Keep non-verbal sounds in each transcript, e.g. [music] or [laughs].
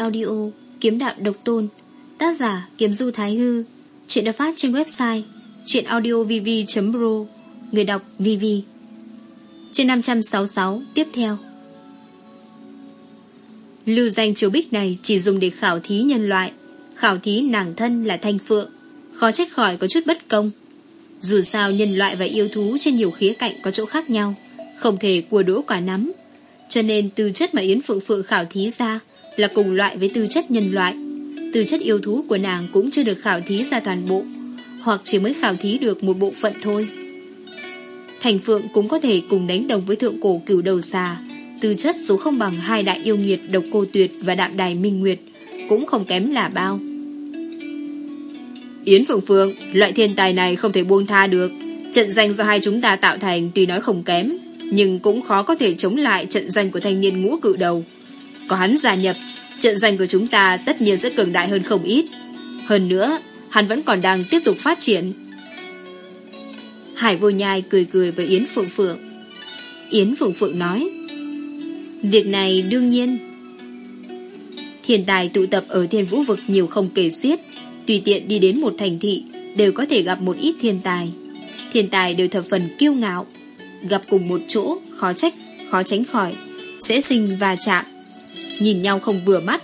audio Kiếm đạo độc tôn, Tác giả Kiếm Du Thái Hư Chuyện được phát trên website Chuyện audiovv.pro Người đọc VV Trên 566 tiếp theo. Lưu danh chiếu bích này chỉ dùng để khảo thí nhân loại, Khảo thí nàng thân là thanh phượng, Khó trách khỏi có chút bất công. Dù sao nhân loại và yêu thú Trên nhiều khía cạnh có chỗ khác nhau, Không thể cua đũa quả nắm Cho nên từ chất mà Yến Phượng Phượng khảo thí ra là cùng loại với tư chất nhân loại Tư chất yêu thú của nàng Cũng chưa được khảo thí ra toàn bộ Hoặc chỉ mới khảo thí được một bộ phận thôi Thành Phượng cũng có thể cùng đánh đồng với thượng cổ cửu đầu xà Tư chất số không bằng hai đại yêu nghiệt Độc Cô Tuyệt và Đạm Đài Minh Nguyệt Cũng không kém là bao Yến Phượng Phượng, loại thiên tài này không thể buông tha được. Trận danh do hai chúng ta tạo thành tuy nói không kém, nhưng cũng khó có thể chống lại trận danh của thanh niên ngũ cự đầu. Có hắn gia nhập, trận doanh của chúng ta tất nhiên sẽ cường đại hơn không ít. Hơn nữa, hắn vẫn còn đang tiếp tục phát triển. Hải vô nhai cười cười với Yến Phượng Phượng. Yến Phượng Phượng nói, Việc này đương nhiên. Thiên tài tụ tập ở thiên vũ vực nhiều không kể xiết, Tùy tiện đi đến một thành thị Đều có thể gặp một ít thiên tài Thiên tài đều thập phần kiêu ngạo Gặp cùng một chỗ khó trách Khó tránh khỏi Sẽ sinh và chạm Nhìn nhau không vừa mắt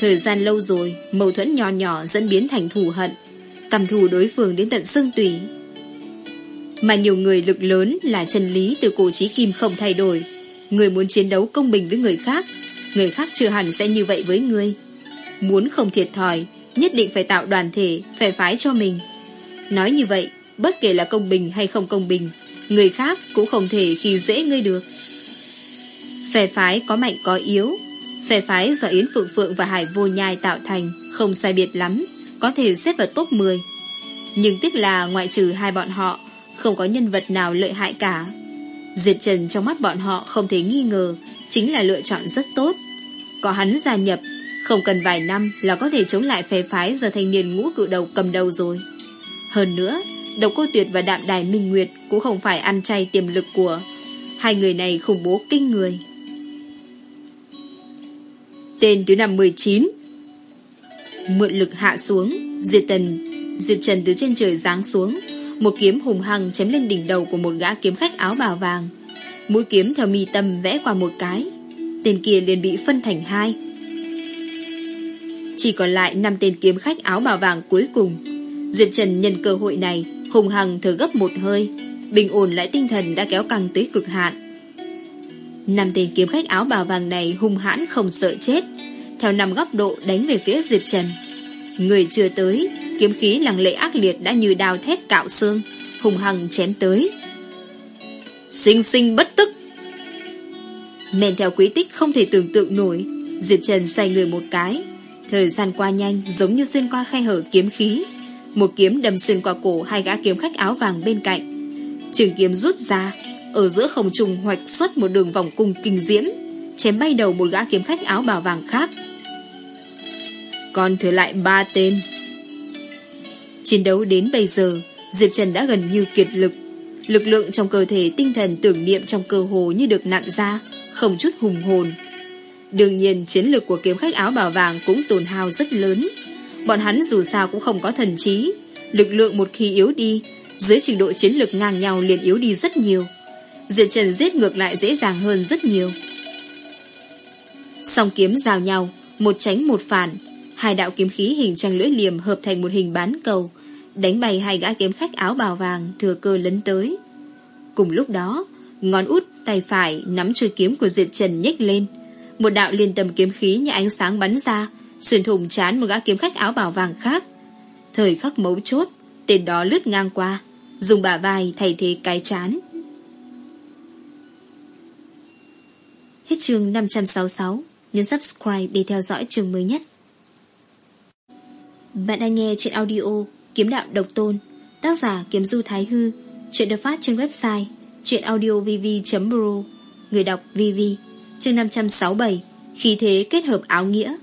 Thời gian lâu rồi Mâu thuẫn nhỏ nhỏ dẫn biến thành thù hận Cầm thù đối phương đến tận xương tủy Mà nhiều người lực lớn Là chân lý từ cổ trí kim không thay đổi Người muốn chiến đấu công bình với người khác Người khác chưa hẳn sẽ như vậy với người Muốn không thiệt thòi nhất định phải tạo đoàn thể, phải phái cho mình. Nói như vậy, bất kể là công bình hay không công bình, người khác cũng không thể khi dễ ngươi được. Phe phái có mạnh có yếu, phe phái do Yến Phượng Phượng và Hải Vô Nhai tạo thành không sai biệt lắm, có thể xếp vào top 10. Nhưng tiếc là ngoại trừ hai bọn họ, không có nhân vật nào lợi hại cả. Diệt Trần trong mắt bọn họ không thể nghi ngờ, chính là lựa chọn rất tốt. Có hắn gia nhập, không cần vài năm là có thể chống lại phe phái giờ thanh niên ngũ cự đầu cầm đầu rồi. Hơn nữa, Độc Cô Tuyệt và Đạm Đài Minh Nguyệt cũng không phải ăn chay tiềm lực của hai người này khủng bố kinh người. Tên thứ năm 19 Mượn lực hạ xuống, Diệt Tần, Diệt Trần từ trên trời giáng xuống, một kiếm hùng hăng chém lên đỉnh đầu của một gã kiếm khách áo bào vàng. Mũi kiếm theo mi tâm vẽ qua một cái, tên kia liền bị phân thành hai. Chỉ còn lại năm tên kiếm khách áo bào vàng cuối cùng. Diệp Trần nhân cơ hội này Hùng hằng thở gấp một hơi. Bình ổn lại tinh thần đã kéo căng tới cực hạn. Năm tên kiếm khách áo bào vàng này hung hãn không sợ chết, Theo năm góc độ đánh về phía Diệp Trần. Người chưa tới, Kiếm khí lằng lệ ác liệt đã như đào thét cạo xương Hùng hằng chém tới. Sinh sinh bất tức! Men theo quý tích không thể tưởng tượng nổi, Diệp Trần xoay người một cái. Thời gian qua nhanh, giống như xuyên qua khe hở kiếm khí. Một kiếm đâm xuyên qua cổ hai gã kiếm khách áo vàng bên cạnh. Trường kiếm rút ra ở giữa không trùng hoạch xuất một đường vòng cung kinh diễm Chém bay đầu một gã kiếm khách áo bào vàng khác Còn thừa lại ba tên Chiến đấu đến bây giờ Diệp Trần đã gần như kiệt lực Lực lượng trong cơ thể tinh thần tưởng niệm trong cơ hồ như được nặn ra Không chút hùng hồn Đương nhiên chiến lược của kiếm khách áo bào vàng cũng tổn hao rất lớn. Bọn hắn dù sao cũng không có thần trí. Lực lượng một khi yếu đi, dưới trình độ chiến lược ngang nhau liền yếu đi rất nhiều. Diệt Trần giết ngược lại dễ dàng hơn rất nhiều. Song kiếm giao nhau, một tránh một phản, hai đạo kiếm khí hình trăng lưỡi liềm hợp thành một hình bán cầu, đánh bay hai gã kiếm khách áo bào vàng thừa cơ lấn tới. Cùng lúc đó, ngón út tay phải nắm chuôi kiếm của Diệt Trần nhếch lên, một đạo liên tâm kiếm khí như ánh sáng bắn ra, xuyên thủng chán một gã kiếm khách áo bào vàng khác. Thời khắc mấu chốt, tên đó lướt ngang qua, dùng bả vai thay thế cái chán. Hết chương 566, nhấn subscribe để theo dõi chương mới nhất. Bạn đang nghe chuyện audio Kiếm Đạo Độc Tôn, tác giả Kiếm Du Thái Hư, chuyện được phát trên website chuyenaudiovv.pro, người đọc VV chương 567 Khí thế kết hợp áo nghĩa.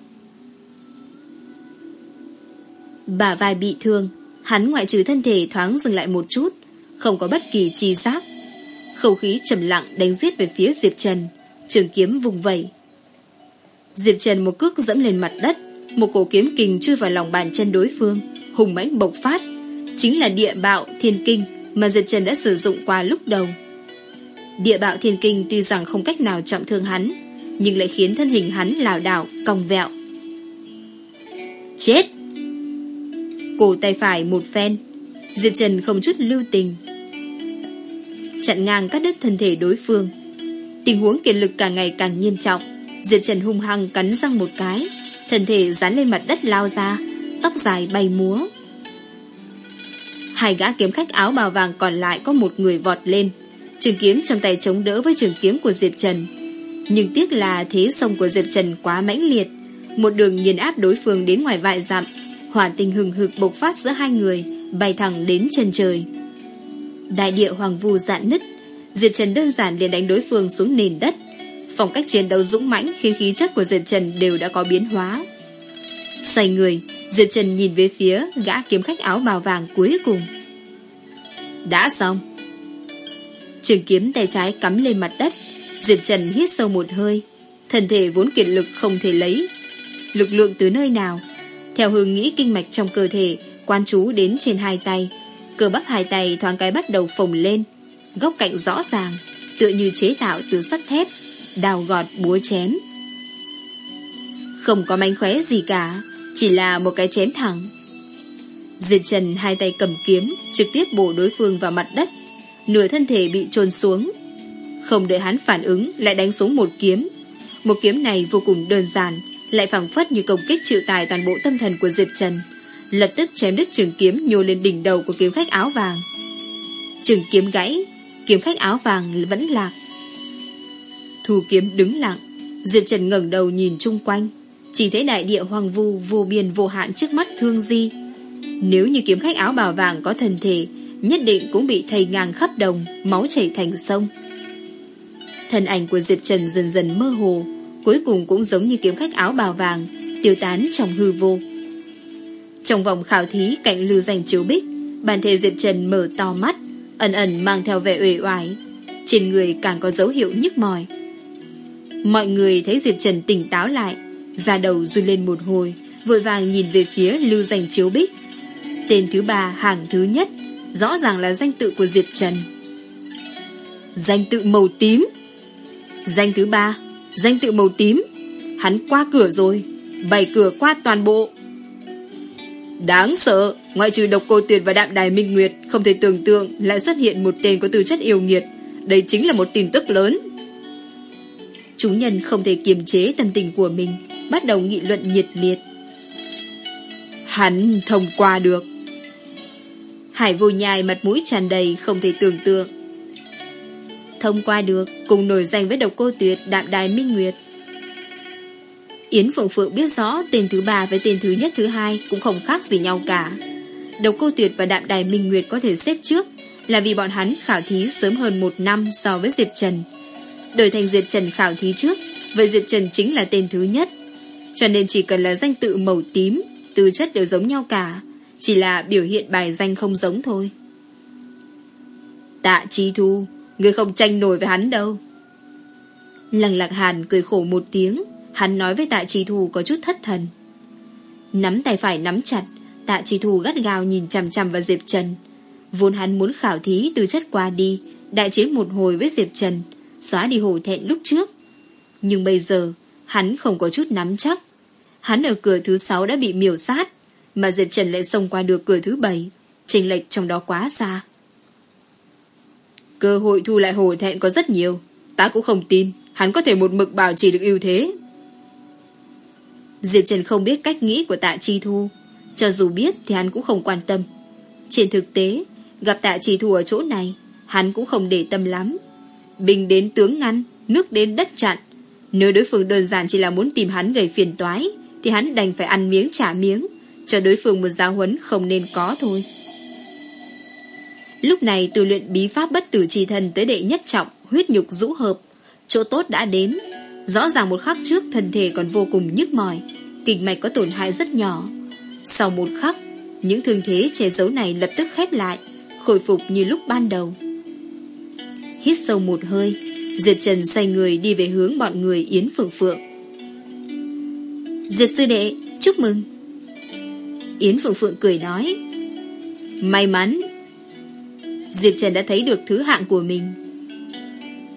Bà vai bị thương Hắn ngoại trừ thân thể thoáng dừng lại một chút Không có bất kỳ chi giác. Khẩu khí trầm lặng đánh giết về phía Diệp Trần. Trường kiếm vùng vẩy Diệp Trần một cước dẫm lên mặt đất, một cổ kiếm kình chui vào lòng bàn chân đối phương, hùng mãnh bộc phát, chính là địa bạo thiên kinh mà Diệp Trần đã sử dụng qua lúc đầu. Địa bạo thiên kinh tuy rằng không cách nào trọng thương hắn, nhưng lại khiến thân hình hắn lảo đảo, cong vẹo. Chết! Cổ tay phải một phen, Diệp Trần không chút lưu tình. Chặn ngang các đứt thân thể đối phương. Tình huống kiệt lực càng ngày càng nghiêm trọng. Diệp Trần hung hăng cắn răng một cái, thân thể dán lên mặt đất lao ra, tóc dài bay múa. Hai gã kiếm khách áo bào vàng còn lại có một người vọt lên, trường kiếm trong tay chống đỡ với trường kiếm của Diệp Trần. Nhưng tiếc là thế sông của Diệp Trần quá mãnh liệt, một đường nghiền áp đối phương đến ngoài vại dặm, hỏa tình hừng hực bộc phát giữa hai người, bay thẳng đến chân trời. Đại địa hoàng vu dạn nứt, Diệp Trần đơn giản liền đánh đối phương xuống nền đất. Phong cách chiến đấu dũng mãnh khiến khí chất của Diệp Trần đều đã có biến hóa. Xoay người, Diệp Trần nhìn về phía gã kiếm khách áo bào vàng cuối cùng. Đã xong. Trường kiếm tay trái cắm lên mặt đất, Diệp Trần hít sâu một hơi, thân thể vốn kiệt lực không thể lấy. Lực lượng từ nơi nào? Theo hướng nghĩ kinh mạch trong cơ thể, quan chú đến trên hai tay. Cơ bắp hai tay thoáng cái bắt đầu phồng lên, góc cạnh rõ ràng, tựa như chế tạo từ sắt thép, đào gọt búa chém. Không có mánh khóe gì cả, chỉ là một cái chém thẳng. Diệp Trần hai tay cầm kiếm, trực tiếp bổ đối phương vào mặt đất, nửa thân thể bị trôn xuống. Không đợi hắn phản ứng, lại đánh xuống một kiếm. Một kiếm này vô cùng đơn giản, lại phẳng phất như công kích chịu tài toàn bộ tâm thần của Diệp Trần. Lập tức chém đứt trường kiếm nhô lên đỉnh đầu của kiếm khách áo vàng. Trường kiếm gãy, kiếm khách áo vàng vẫn lạc. Thù kiếm đứng lặng, Diệp Trần ngẩng đầu nhìn chung quanh, chỉ thấy đại địa hoang vu vô biên vô hạn trước mắt thương di. Nếu như kiếm khách áo bào vàng có thần thể, nhất định cũng bị thầy ngang khắp đồng, máu chảy thành sông. Thân ảnh của Diệp Trần dần dần mơ hồ, cuối cùng cũng giống như kiếm khách áo bào vàng, tiêu tán trong hư vô. Trong vòng khảo thí cạnh lưu danh chiếu bích, bản thể Diệp Trần mở to mắt, ẩn ẩn mang theo vẻ uể oải, trên người càng có dấu hiệu nhức mỏi. Mọi người thấy Diệp Trần tỉnh táo lại, ra đầu run lên một hồi, vội vàng nhìn về phía lưu danh chiếu bích. Tên thứ ba hàng thứ nhất, rõ ràng là danh tự của Diệp Trần. Danh tự màu tím. Danh thứ ba, danh tự màu tím. Hắn qua cửa rồi, bày cửa qua toàn bộ. Đáng sợ, ngoại trừ độc cô tuyệt và đạm đài minh nguyệt, không thể tưởng tượng lại xuất hiện một tên có tư chất yêu nghiệt. Đây chính là một tin tức lớn. Chúng nhân không thể kiềm chế tâm tình của mình, bắt đầu nghị luận nhiệt liệt. Hắn thông qua được. Hải vô nhai mặt mũi tràn đầy không thể tưởng tượng. Thông qua được, cùng nổi danh với độc cô tuyệt đạm đài minh nguyệt. Yến Phượng Phượng biết rõ tên thứ ba với tên thứ nhất thứ hai cũng không khác gì nhau cả. Độc cô tuyệt và đạm đài minh nguyệt có thể xếp trước là vì bọn hắn khảo thí sớm hơn một năm so với Diệp Trần. Đổi thành Diệp Trần khảo thí trước, vậy Diệp Trần chính là tên thứ nhất. Cho nên chỉ cần là danh tự màu tím, tư chất đều giống nhau cả, chỉ là biểu hiện bài danh không giống thôi. Tạ Chi Thu, người không tranh nổi với hắn đâu. Lăng lạc hàn cười khổ một tiếng, hắn nói với tạ trì thù có chút thất thần. Nắm tay phải nắm chặt, tạ trì thù gắt gao nhìn chằm chằm vào Diệp Trần. Vốn hắn muốn khảo thí từ chất qua đi, đại chiến một hồi với Diệp Trần, xóa đi hổ thẹn lúc trước. Nhưng bây giờ, hắn không có chút nắm chắc. Hắn ở cửa thứ sáu đã bị miểu sát, mà Diệp Trần lại xông qua được cửa thứ bảy, chênh lệch trong đó quá xa. Cơ hội thu lại hổ thẹn có rất nhiều, ta cũng không tin, hắn có thể một mực bảo trì được ưu thế. Diệp Trần không biết cách nghĩ của tạ chi thu, cho dù biết thì hắn cũng không quan tâm. Trên thực tế, gặp tạ chi thu ở chỗ này, hắn cũng không để tâm lắm. Bình đến tướng ngăn, nước đến đất chặn. Nếu đối phương đơn giản chỉ là muốn tìm hắn gây phiền toái, thì hắn đành phải ăn miếng trả miếng, cho đối phương một giáo huấn không nên có thôi. Lúc này tu luyện bí pháp bất tử trì thần tới đệ nhất trọng, huyết nhục rũ hợp. Chỗ tốt đã đến. Rõ ràng một khắc trước thân thể còn vô cùng nhức mỏi, kinh mạch có tổn hại rất nhỏ. Sau một khắc, những thương thế che giấu này lập tức khép lại, khôi phục như lúc ban đầu. Hít sâu một hơi, Diệp Trần xoay người đi về hướng bọn người Yến Phượng Phượng. Diệp sư đệ, chúc mừng. Yến Phượng Phượng cười nói. May mắn. Diệp Trần đã thấy được thứ hạng của mình.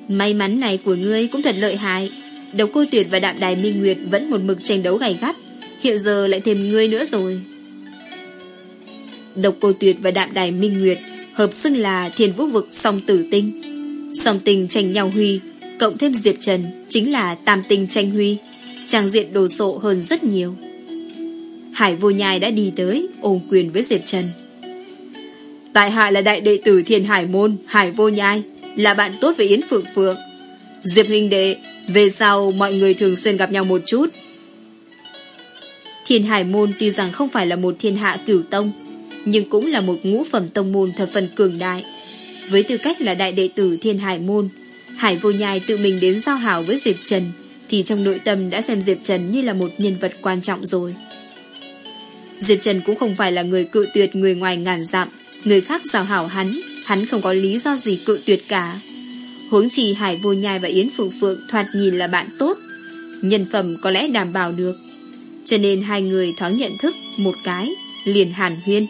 May mắn này của ngươi cũng thật lợi hại. Độc cô tuyệt và đạm đài minh nguyệt vẫn một mực tranh đấu gay gắt. Hiện giờ lại thêm ngươi nữa rồi. Độc cô tuyệt và đạm đài minh nguyệt hợp xưng là thiên vũ vực song tử tinh. Song tình tranh nhau huy, cộng thêm diệt Trần chính là tam tinh tranh huy. Trang diện đồ sộ hơn rất nhiều. Hải vô nhai đã đi tới, ôm quyền với diệt Trần. Tại hạ là đại đệ tử thiên hải môn, hải vô nhai, là bạn tốt với Yến Phượng Phượng. Diệp huynh đệ, về sau mọi người thường xuyên gặp nhau một chút. Thiên hải môn tuy rằng không phải là một thiên hạ cửu tông, nhưng cũng là một ngũ phẩm tông môn thập phần cường đại. Với tư cách là đại đệ tử thiên hải môn, Hải vô nhai tự mình đến giao hảo với Diệp Trần, thì trong nội tâm đã xem Diệp Trần như là một nhân vật quan trọng rồi. Diệp Trần cũng không phải là người cự tuyệt người ngoài ngàn dặm, người khác giao hảo hắn, hắn không có lý do gì cự tuyệt cả. Huống chi Hải Vô Nhai và Yến Phượng Phượng thoạt nhìn là bạn tốt, nhân phẩm có lẽ đảm bảo được. Cho nên hai người thoáng nhận thức một cái, liền hàn huyên.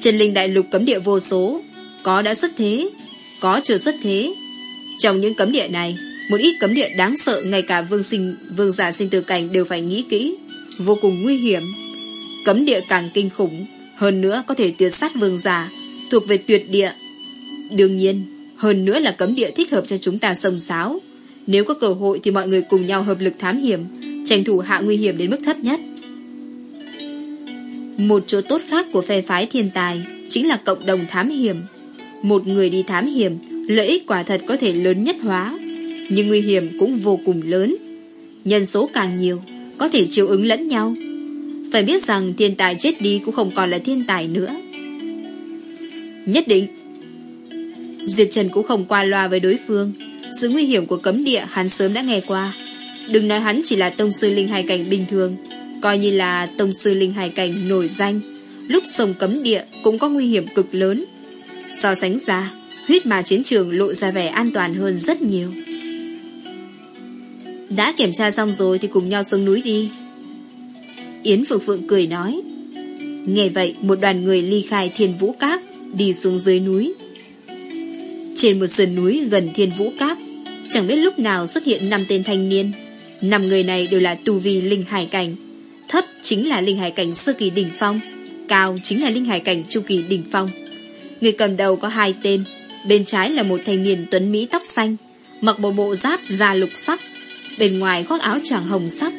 Trần Linh Đại Lục cấm địa vô số, có đã xuất thế, có chưa xuất thế. Trong những cấm địa này, một ít cấm địa đáng sợ ngay cả vương sinh vương giả sinh tử cảnh đều phải nghĩ kỹ, vô cùng nguy hiểm. Cấm địa càng kinh khủng, hơn nữa có thể tuyệt sát vương giả, thuộc về tuyệt địa. Đương nhiên, hơn nữa là cấm địa thích hợp cho chúng ta sông sáo. Nếu có cơ hội thì mọi người cùng nhau hợp lực thám hiểm, tranh thủ hạ nguy hiểm đến mức thấp nhất. Một chỗ tốt khác của phe phái thiên tài chính là cộng đồng thám hiểm. Một người đi thám hiểm, lợi ích quả thật có thể lớn nhất hóa, nhưng nguy hiểm cũng vô cùng lớn. Nhân số càng nhiều, có thể chiều ứng lẫn nhau. Phải biết rằng thiên tài chết đi cũng không còn là thiên tài nữa. Nhất định. Diệp Trần cũng không qua loa với đối phương. Sự nguy hiểm của cấm địa hắn sớm đã nghe qua. Đừng nói hắn chỉ là tông sư linh hài cảnh bình thường, coi như là tông sư linh hài cảnh nổi danh. Lúc sông cấm địa cũng có nguy hiểm cực lớn. So sánh ra, huyết mà chiến trường lộ ra vẻ an toàn hơn rất nhiều. Đã kiểm tra xong rồi thì cùng nhau xuống núi đi. Yến Phượng Phượng cười nói. Nghe vậy, một đoàn người ly khai thiên vũ các, đi xuống dưới núi. Trên một sườn núi gần thiên vũ các, chẳng biết lúc nào xuất hiện năm tên thanh niên. Năm người này đều là tu vi linh hải cảnh. Thấp chính là linh hải cảnh sơ kỳ đỉnh phong, cao chính là linh hải cảnh chu kỳ đỉnh phong. Người cầm đầu có hai tên, bên trái là một thanh niên tuấn Mỹ tóc xanh, mặc bộ bộ giáp da lục sắc, bên ngoài khoác áo choàng hồng sắc.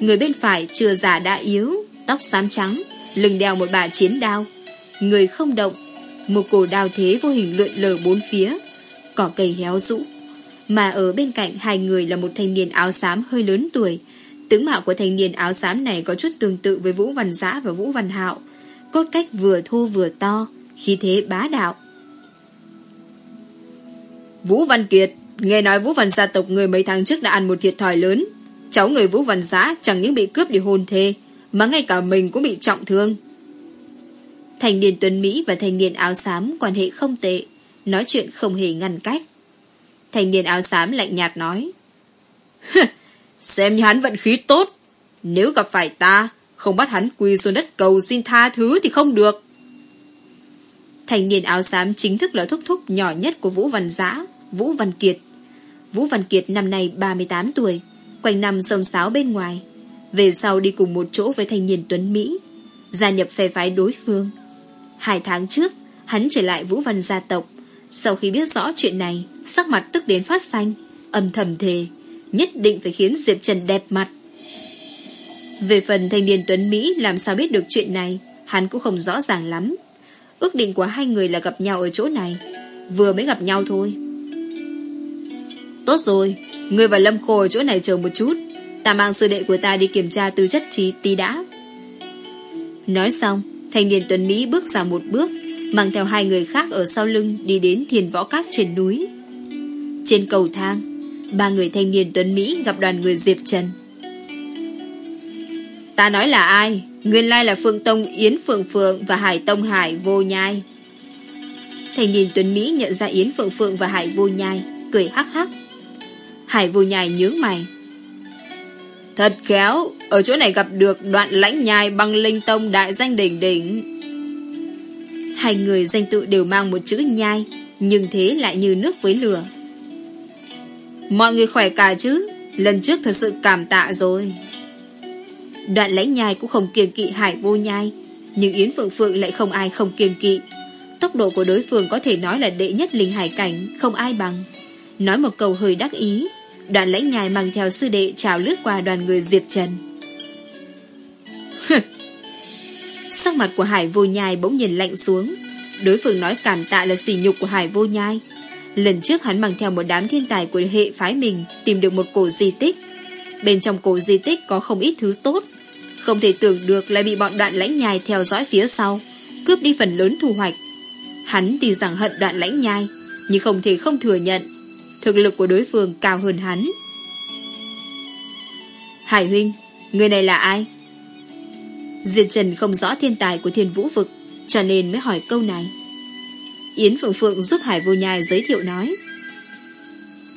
Người bên phải chưa già đã yếu, tóc xám trắng, lưng đeo một bà chiến đao. Người không động, một cổ đào thế vô hình lượn lờ bốn phía, cỏ cây héo rũ. Mà ở bên cạnh hai người là một thanh niên áo xám hơi lớn tuổi. Tướng mạo của thanh niên áo xám này có chút tương tự với Vũ Văn Giã và Vũ Văn Hạo. Cốt cách vừa thô vừa to, khí thế bá đạo. Vũ Văn Kiệt, nghe nói Vũ Văn gia tộc người mấy tháng trước đã ăn một thiệt thòi lớn. Cháu người Vũ Văn Giã chẳng những bị cướp đi hôn thê, mà ngay cả mình cũng bị trọng thương. Thành niên Tuấn Mỹ và thanh niên áo xám quan hệ không tệ, nói chuyện không hề ngăn cách. Thanh niên áo xám lạnh nhạt nói. Xem như hắn vận khí tốt, nếu gặp phải ta, không bắt hắn quỳ xuống đất cầu xin tha thứ thì không được. Thành niên áo xám chính thức là thúc thúc nhỏ nhất của Vũ Văn Giã, Vũ Văn Kiệt. Vũ Văn Kiệt năm nay 38 tuổi, quanh năm sông sáo bên ngoài. Về sau đi cùng một chỗ với thanh niên Tuấn Mỹ, gia nhập phe phái đối phương. Hai tháng trước, hắn trở lại Vũ Văn gia tộc. Sau khi biết rõ chuyện này, sắc mặt tức đến phát xanh, âm thầm thề, nhất định phải khiến Diệp Trần đẹp mặt. Về phần thanh niên Tuấn Mỹ làm sao biết được chuyện này, hắn cũng không rõ ràng lắm. Ước định của hai người là gặp nhau ở chỗ này, vừa mới gặp nhau thôi. Tốt rồi, Ngươi và Lâm Khô ở chỗ này chờ một chút Ta mang sư đệ của ta đi kiểm tra tư chất trí tí đã Nói xong Thanh niên Tuấn Mỹ bước ra một bước, Mang theo hai người khác ở sau lưng Đi đến thiền võ các trên núi. Trên cầu thang, Ba người thanh niên Tuấn Mỹ gặp đoàn người Diệp Trần. Ta nói là ai? Nguyên lai là Phương Tông, Yến Phượng Phượng Và Hải Tông Hải Vô Nhai. Thanh niên Tuấn Mỹ nhận ra Yến Phượng Phượng và Hải Vô Nhai, Cười hắc hắc. Hải vô nhai nhướng mày. Thật khéo, ở chỗ này gặp được đoạn lãnh nhai băng linh tông đại danh đỉnh đỉnh. Hai người danh tự đều mang một chữ nhai, nhưng thế lại như nước với lửa. Mọi người khỏe cả chứ, lần trước thật sự cảm tạ rồi. Đoạn lãnh nhai cũng không kiềm kỵ hải vô nhai, nhưng Yến Phượng Phượng lại không ai không kiềm kỵ. Tốc độ của đối phương có thể nói là đệ nhất linh hải cảnh, không ai bằng. Nói một câu hơi đắc ý, Đoàn lãnh ngài mang theo sư đệ chào lướt qua đoàn người Diệp Trần. Sắc mặt của Hải vô nhai bỗng nhìn lạnh xuống. Đối phương nói cảm tạ là sỉ nhục của Hải vô nhai. Lần trước hắn mang theo một đám thiên tài của hệ phái mình tìm được một cổ di tích. Bên trong cổ di tích có không ít thứ tốt. Không thể tưởng được lại bị bọn đoạn lãnh nhai theo dõi phía sau, cướp đi phần lớn thu hoạch. Hắn tuy rằng hận đoạn lãnh nhai, nhưng không thể không thừa nhận Thực lực của đối phương cao hơn hắn. Hải huynh, Người này là ai? Diệp Trần không rõ thiên tài của thiên vũ vực, Cho nên mới hỏi câu này. Yến Phượng Phượng giúp Hải vô nhai giới thiệu nói.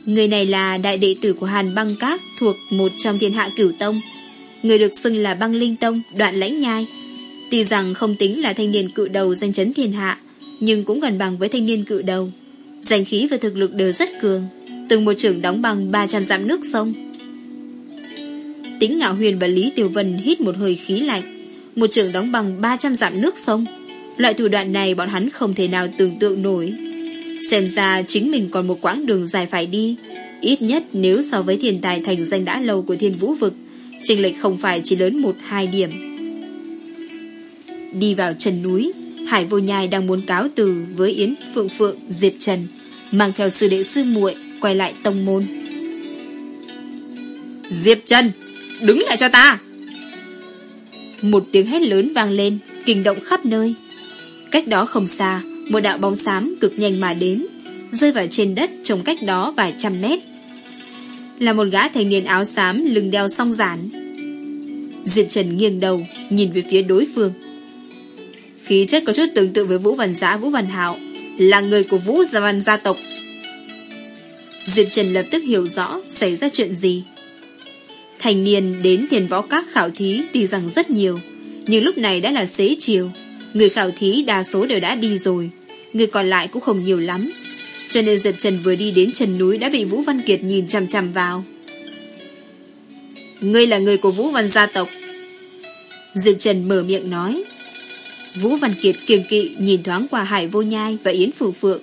Người này là đại đệ tử của Hàn Băng Các Thuộc một trong thiên hạ cửu tông. Người được xưng là băng linh tông, Đoạn lãnh nhai. Tuy rằng không tính là thanh niên cự đầu danh chấn thiên hạ, Nhưng cũng gần bằng với thanh niên cự đầu. Danh khí và thực lực đều rất cường. Từng một trường đóng bằng 300 dặm nước sông. Tính Ngạo Huyền và Lý Tiểu Vân hít một hơi khí lạnh. Một trường đóng bằng 300 dặm nước sông. Loại thủ đoạn này bọn hắn không thể nào tưởng tượng nổi. Xem ra chính mình còn một quãng đường dài phải đi. Ít nhất nếu so với thiên tài thành danh đã lâu của thiên vũ vực Trình lệch không phải chỉ lớn một, hai điểm. Đi vào chân núi, Hải vô nhai đang muốn cáo từ với Yến Phượng Phượng Diệp Trần, Mang theo sư đệ sư muội quay lại tông môn. Diệp Trần, đứng lại cho ta! Một tiếng hét lớn vang lên, kinh động khắp nơi. Cách đó không xa, một đạo bóng xám cực nhanh mà đến, rơi vào trên đất trồng cách đó vài trăm mét. Là một gã thanh niên áo xám lưng đeo song giản. Diệp Trần nghiêng đầu, nhìn về phía đối phương. Khí chất có chút tương tự với Vũ Văn Giã Vũ Văn Hạo, là người của Vũ Văn gia tộc. Diệp Trần lập tức hiểu rõ xảy ra chuyện gì. Thành niên đến thiền võ các khảo thí tuy rằng rất nhiều, nhưng lúc này đã là xế chiều. Người khảo thí đa số đều đã đi rồi, người còn lại cũng không nhiều lắm. Cho nên Diệp Trần vừa đi đến chân núi đã bị Vũ Văn Kiệt nhìn chằm chằm vào. Ngươi là người của Vũ Văn gia tộc. Diệp Trần mở miệng nói. Vũ Văn Kiệt kiềm kỵ nhìn thoáng qua Hải Vô Nhai và Yến Phủ Phượng.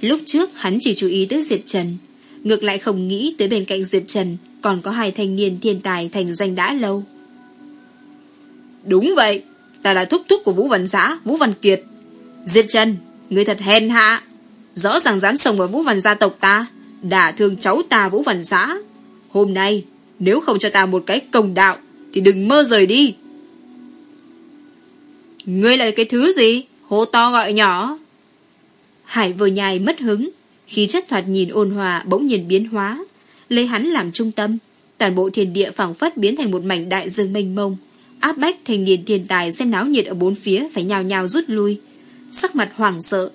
Lúc trước hắn chỉ chú ý tới Diệp Trần, Ngược lại không nghĩ tới bên cạnh Diệp Trần, Còn có hai thanh niên thiên tài thành danh đã lâu. Đúng vậy, Ta là thúc thúc của Vũ Văn Giã, Vũ Văn Kiệt. Diệp Trần, Người thật hèn hạ. Rõ ràng dám sông vào Vũ Văn gia tộc ta, Đả thương cháu ta Vũ Văn Giã. Hôm nay, Nếu không cho ta một cái công đạo, Thì đừng mơ rời đi. Ngươi là cái thứ gì? Hô to gọi nhỏ. Hải vừa nhai mất hứng Khí chất thoạt nhìn ôn hòa bỗng nhìn biến hóa, lấy hắn làm trung tâm, toàn bộ thiên địa phảng phất biến thành một mảnh đại dương mênh mông, áp bách thành niên thiên tài xem náo nhiệt ở bốn phía phải nhào nhào rút lui, sắc mặt hoảng sợ.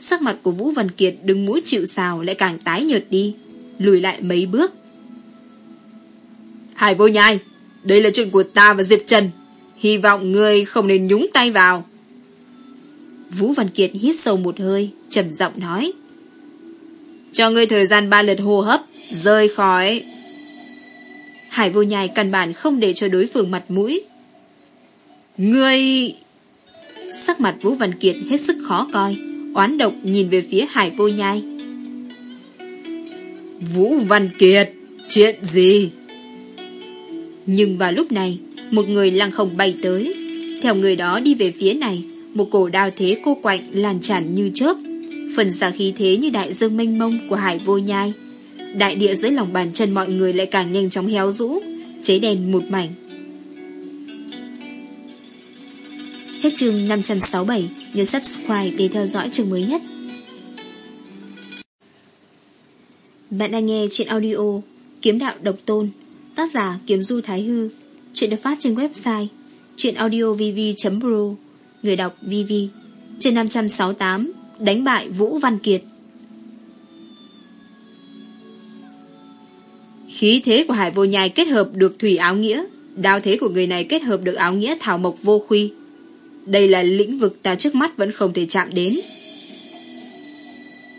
Sắc mặt của Vũ Văn Kiệt đứng mũi chịu sào lại càng tái nhợt đi, lùi lại mấy bước. Hải vô nhai, đây là chuyện của ta và Diệp Trần, hy vọng ngươi không nên nhúng tay vào. Vũ Văn Kiệt hít sâu một hơi, trầm giọng nói. Cho ngươi thời gian ba lượt hô hấp, rơi khói. Hải vô nhai căn bản không để cho đối phương mặt mũi. Ngươi... Sắc mặt Vũ Văn Kiệt hết sức khó coi, oán độc nhìn về phía Hải vô nhai. Vũ Văn Kiệt, chuyện gì? Nhưng vào lúc này, một người lăng không bay tới. Theo người đó đi về phía này, một cổ đao thế cô quạnh lan tràn như chớp, phần ra khí thế như đại dương mênh mông của hải vô nhai. Đại địa dưới lòng bàn chân mọi người lại càng nhanh chóng héo rũ, cháy đèn một mảnh. Hết chương 567, nhớ subscribe để theo dõi chương mới nhất. Bạn đang nghe chuyện audio Kiếm đạo độc tôn, tác giả Kiếm Du Thái Hư, chuyện được phát trên website chuyệnaudiovv.pro, người đọc VV, trên 568 đánh bại Vũ Văn Kiệt. Khí thế của hải vô nhai kết hợp được thủy áo nghĩa, đao thế của người này kết hợp được áo nghĩa thảo mộc vô khuy. Đây là lĩnh vực ta trước mắt vẫn không thể chạm đến.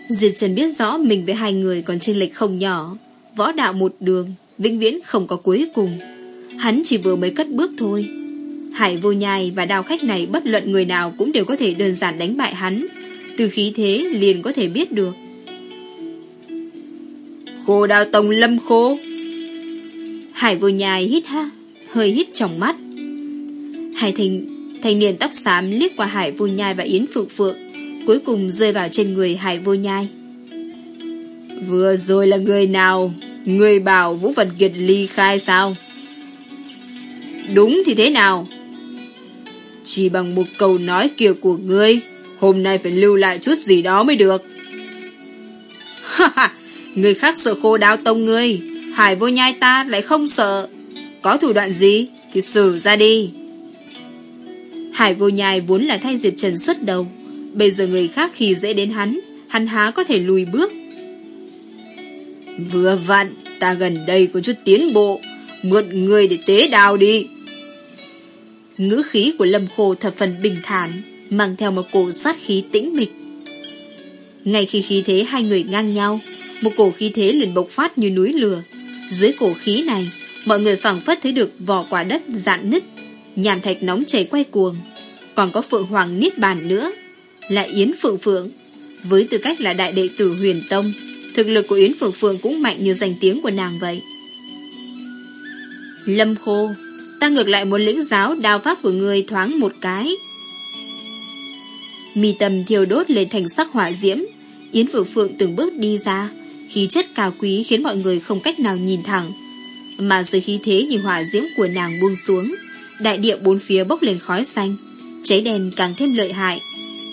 Diệp Trần biết rõ mình với hai người còn chênh lệch không nhỏ, võ đạo một đường, vĩnh viễn không có cuối cùng. Hắn chỉ vừa mới cất bước thôi. Hải vô nhai và đao khách này bất luận người nào cũng đều có thể đơn giản đánh bại hắn. Từ khí thế liền có thể biết được. Khô đao tông lâm khô. Hải vô nhai hít ha, hơi hít trong mắt. Hải thành, thành niên tóc xám liếc qua hải vô nhai và yến phượng phượng, cuối cùng rơi vào trên người hải vô nhai. Vừa rồi là người nào? Người bảo Vũ Vật Kiệt ly khai sao? Đúng thì thế nào? Chỉ bằng một câu nói kia của ngươi, hôm nay phải lưu lại chút gì đó mới được. Ha ha, người khác sợ khô đao tông ngươi, hải vô nhai ta lại không sợ. Có thủ đoạn gì thì xử ra đi. Hải vô nhai vốn là thay Diệp Trần xuất đầu, bây giờ người khác khi dễ đến hắn, hắn há có thể lùi bước. Vừa vặn, ta gần đây có chút tiến bộ, mượn người để tế đào đi. Ngữ khí của Lâm Khô thập phần bình thản, mang theo một cổ sát khí tĩnh mịch. Ngay khi khí thế hai người ngang nhau, một cổ khí thế liền bộc phát như núi lửa. Dưới cổ khí này, mọi người phảng phất thấy được vỏ quả đất dạn nứt, nhàm thạch nóng chảy quay cuồng. Còn có Phượng Hoàng Niết Bàn nữa, là Yến Phượng Phượng. Với tư cách là đại đệ tử huyền tông, thực lực của Yến Phượng Phượng cũng mạnh như danh tiếng của nàng vậy. Lâm Khô Ta ngược lại muốn lĩnh giáo đao pháp của người thoáng một cái. Mi tầm thiêu đốt lên thành sắc hỏa diễm. Yến Phượng Phượng từng bước đi ra. Khí chất cao quý khiến mọi người không cách nào nhìn thẳng. Mà dưới khí thế như hỏa diễm của nàng buông xuống. Đại địa bốn phía bốc lên khói xanh. Cháy đèn càng thêm lợi hại.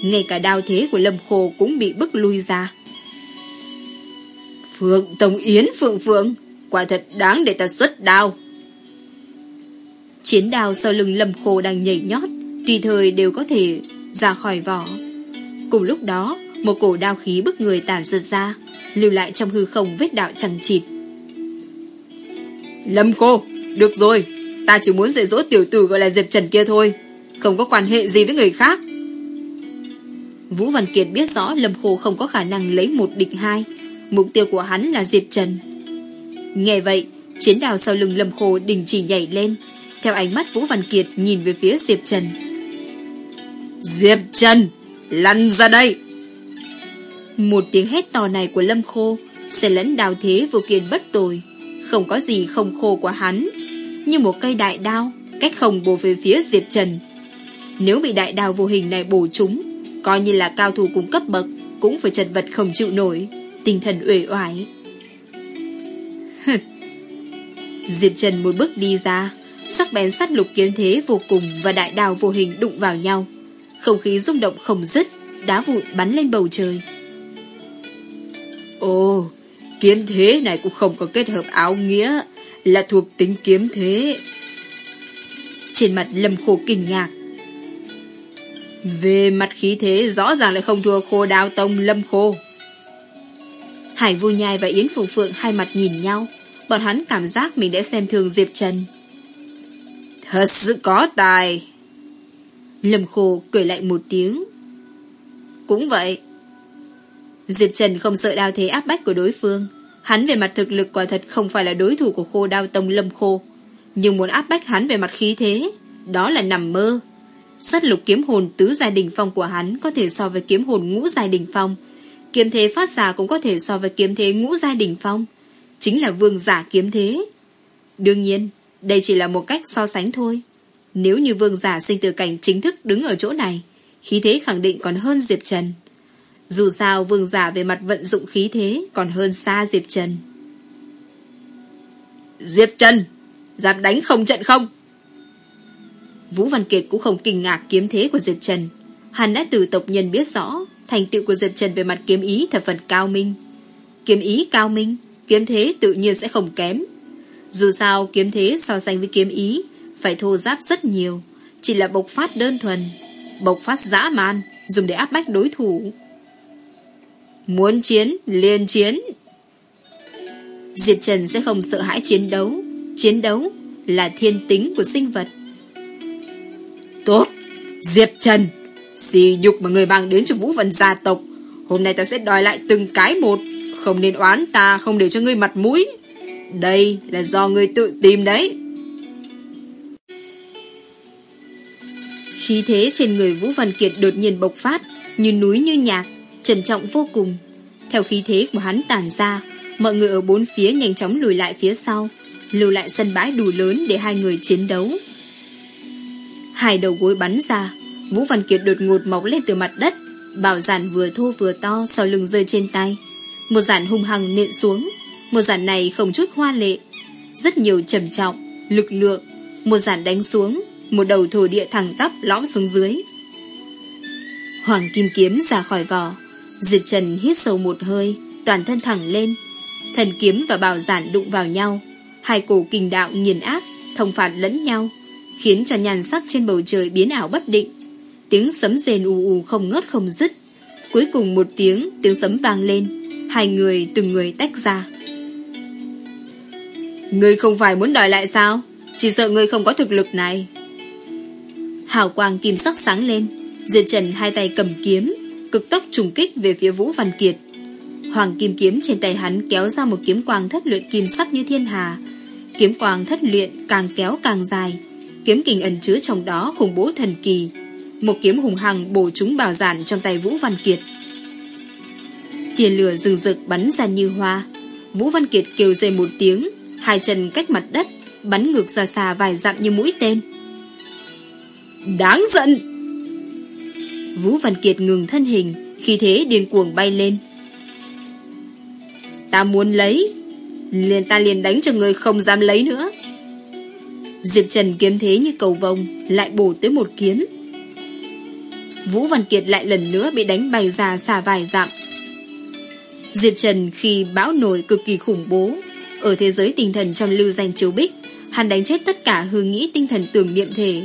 Ngay cả đao thế của Lâm Khô cũng bị bức lui ra. Phượng Tông Yến Phượng Phượng Quả thật đáng để ta xuất đao Chiến đào sau lưng lầm khô đang nhảy nhót, tùy thời đều có thể ra khỏi vỏ. Cùng lúc đó, một cổ đao khí bức người tản giật ra, lưu lại trong hư không vết đạo chẳng chịt. Lâm khô, được rồi, ta chỉ muốn dạy dỗ tiểu tử gọi là Diệp Trần kia thôi, không có quan hệ gì với người khác. Vũ Văn Kiệt biết rõ Lâm Khô không có khả năng lấy một địch hai, mục tiêu của hắn là Diệp Trần. Nghe vậy, chiến đào sau lưng Lâm Khô đình chỉ nhảy lên, theo ánh mắt Vũ Văn Kiệt nhìn về phía Diệp Trần. Diệp Trần! Lăn ra đây! Một tiếng hét to này của Lâm Khô sẽ lẫn đào thế vô kiên bất tồi. Không có gì không khô của hắn. Như một cây đại đao, cách không bổ về phía Diệp Trần. Nếu bị đại đao vô hình này bổ trúng, coi như là cao thủ cùng cấp bậc, cũng phải chật vật không chịu nổi, tinh thần uể oải. Diệp Trần một bước đi ra, sắc bén sắt lục kiếm thế vô cùng và đại đào vô hình đụng vào nhau. Không khí rung động không dứt, đá vụn bắn lên bầu trời. Ồ, kiếm thế này cũng không có kết hợp áo nghĩa, là thuộc tính kiếm thế. Trên mặt lâm khổ kinh ngạc. Về mặt khí thế rõ ràng lại không thua khô đao tông lâm khô. Hải vô nhai và Yến phùng Phượng hai mặt nhìn nhau. Bọn hắn cảm giác mình đã xem thường Diệp Trần. Thật sự có tài. Lâm khô cười lạnh một tiếng. Cũng vậy. Diệp Trần không sợ đao thế áp bách của đối phương. Hắn về mặt thực lực quả thật không phải là đối thủ của khô đao tông lâm khô. Nhưng muốn áp bách hắn về mặt khí thế, đó là nằm mơ. Sát lục kiếm hồn tứ giai đỉnh phong của hắn có thể so với kiếm hồn ngũ giai đỉnh phong. Kiếm thế phát giả cũng có thể so với kiếm thế ngũ giai đỉnh phong. Chính là vương giả kiếm thế. Đương nhiên, đây chỉ là một cách so sánh thôi. Nếu như vương giả sinh tử cảnh chính thức đứng ở chỗ này, khí thế khẳng định còn hơn Diệp Trần. Dù sao vương giả về mặt vận dụng khí thế còn hơn xa Diệp Trần. Diệp Trần! Dám đánh không trận không? Vũ Văn Kiệt cũng không kinh ngạc kiếm thế của Diệp Trần. Hắn đã từ tộc nhân biết rõ thành tựu của Diệp Trần về mặt kiếm ý thập phần cao minh. Kiếm ý cao minh, kiếm thế tự nhiên sẽ không kém. Dù sao kiếm thế so sánh với kiếm ý phải thô giáp rất nhiều Chỉ là bộc phát đơn thuần Bộc phát dã man Dùng để áp bách đối thủ Muốn chiến liền chiến Diệp Trần sẽ không sợ hãi chiến đấu. Chiến đấu là thiên tính của sinh vật. Tốt, Diệp Trần, xì nhục mà người mang đến cho Vũ Vân gia tộc. Hôm nay ta sẽ đòi lại từng cái một, không nên oán ta, không để cho ngươi mặt mũi. Đây là do ngươi tự tìm đấy. Khí thế trên người Vũ Văn Kiệt đột nhiên bộc phát, như núi như nhạc, trầm trọng vô cùng. Theo khí thế của hắn tản ra, mọi người ở bốn phía nhanh chóng lùi lại phía sau, lưu lại sân bãi đủ lớn để hai người chiến đấu. Hai đầu gối bắn ra, Vũ Văn Kiệt đột ngột mọc lên từ mặt đất, bảo giản vừa thô vừa to sau lưng rơi trên tay. Một giản hung hăng nện xuống, một giản này không chút hoa lệ, rất nhiều trầm trọng, lực lượng, một giản đánh xuống, một đầu thổ địa thẳng tắp lõm xuống dưới. Hoàng kim kiếm ra khỏi vỏ, Diệp Trần hít sâu một hơi, toàn thân thẳng lên. Thần kiếm và bảo giản đụng vào nhau, hai cổ kinh đạo nghiền áp, thông phạt lẫn nhau, khiến cho nhàn sắc trên bầu trời biến ảo bất định. Tiếng sấm rền ù ù không ngớt không dứt. Cuối cùng một tiếng, tiếng sấm vang lên, hai người từng người tách ra. Ngươi không phải muốn đòi lại sao? Chỉ sợ ngươi không có thực lực này. Hào quang kim sắc sáng lên, Diệp Trần hai tay cầm kiếm, cực tốc trùng kích về phía Vũ Văn Kiệt. Hoàng kim kiếm trên tay hắn kéo ra một kiếm quang thất luyện kim sắc như thiên hà. Kiếm quang thất luyện càng kéo càng dài, kiếm kình ẩn chứa trong đó khủng bố thần kỳ. Một kiếm hùng hằng bổ trúng bảo giản trong tay Vũ Văn Kiệt. Tiền lửa rừng rực bắn ra như hoa. Vũ Văn Kiệt kêu dây một tiếng, hai chân cách mặt đất, bắn ngược ra xa vài dặm như mũi tên. Đáng giận! Vũ Văn Kiệt ngừng thân hình, khi thế điên cuồng bay lên. Ta muốn lấy, liền ta liền đánh cho người không dám lấy nữa. Diệp Trần kiếm thế như cầu vồng, lại bổ tới một kiếm. Vũ Văn Kiệt lại lần nữa bị đánh bay ra xa vài dặm. Diệp Trần khi bão nổi cực kỳ khủng bố, ở thế giới tinh thần trong lưu danh chiếu bích, hắn đánh chết tất cả hư nghĩ tinh thần tưởng niệm thể.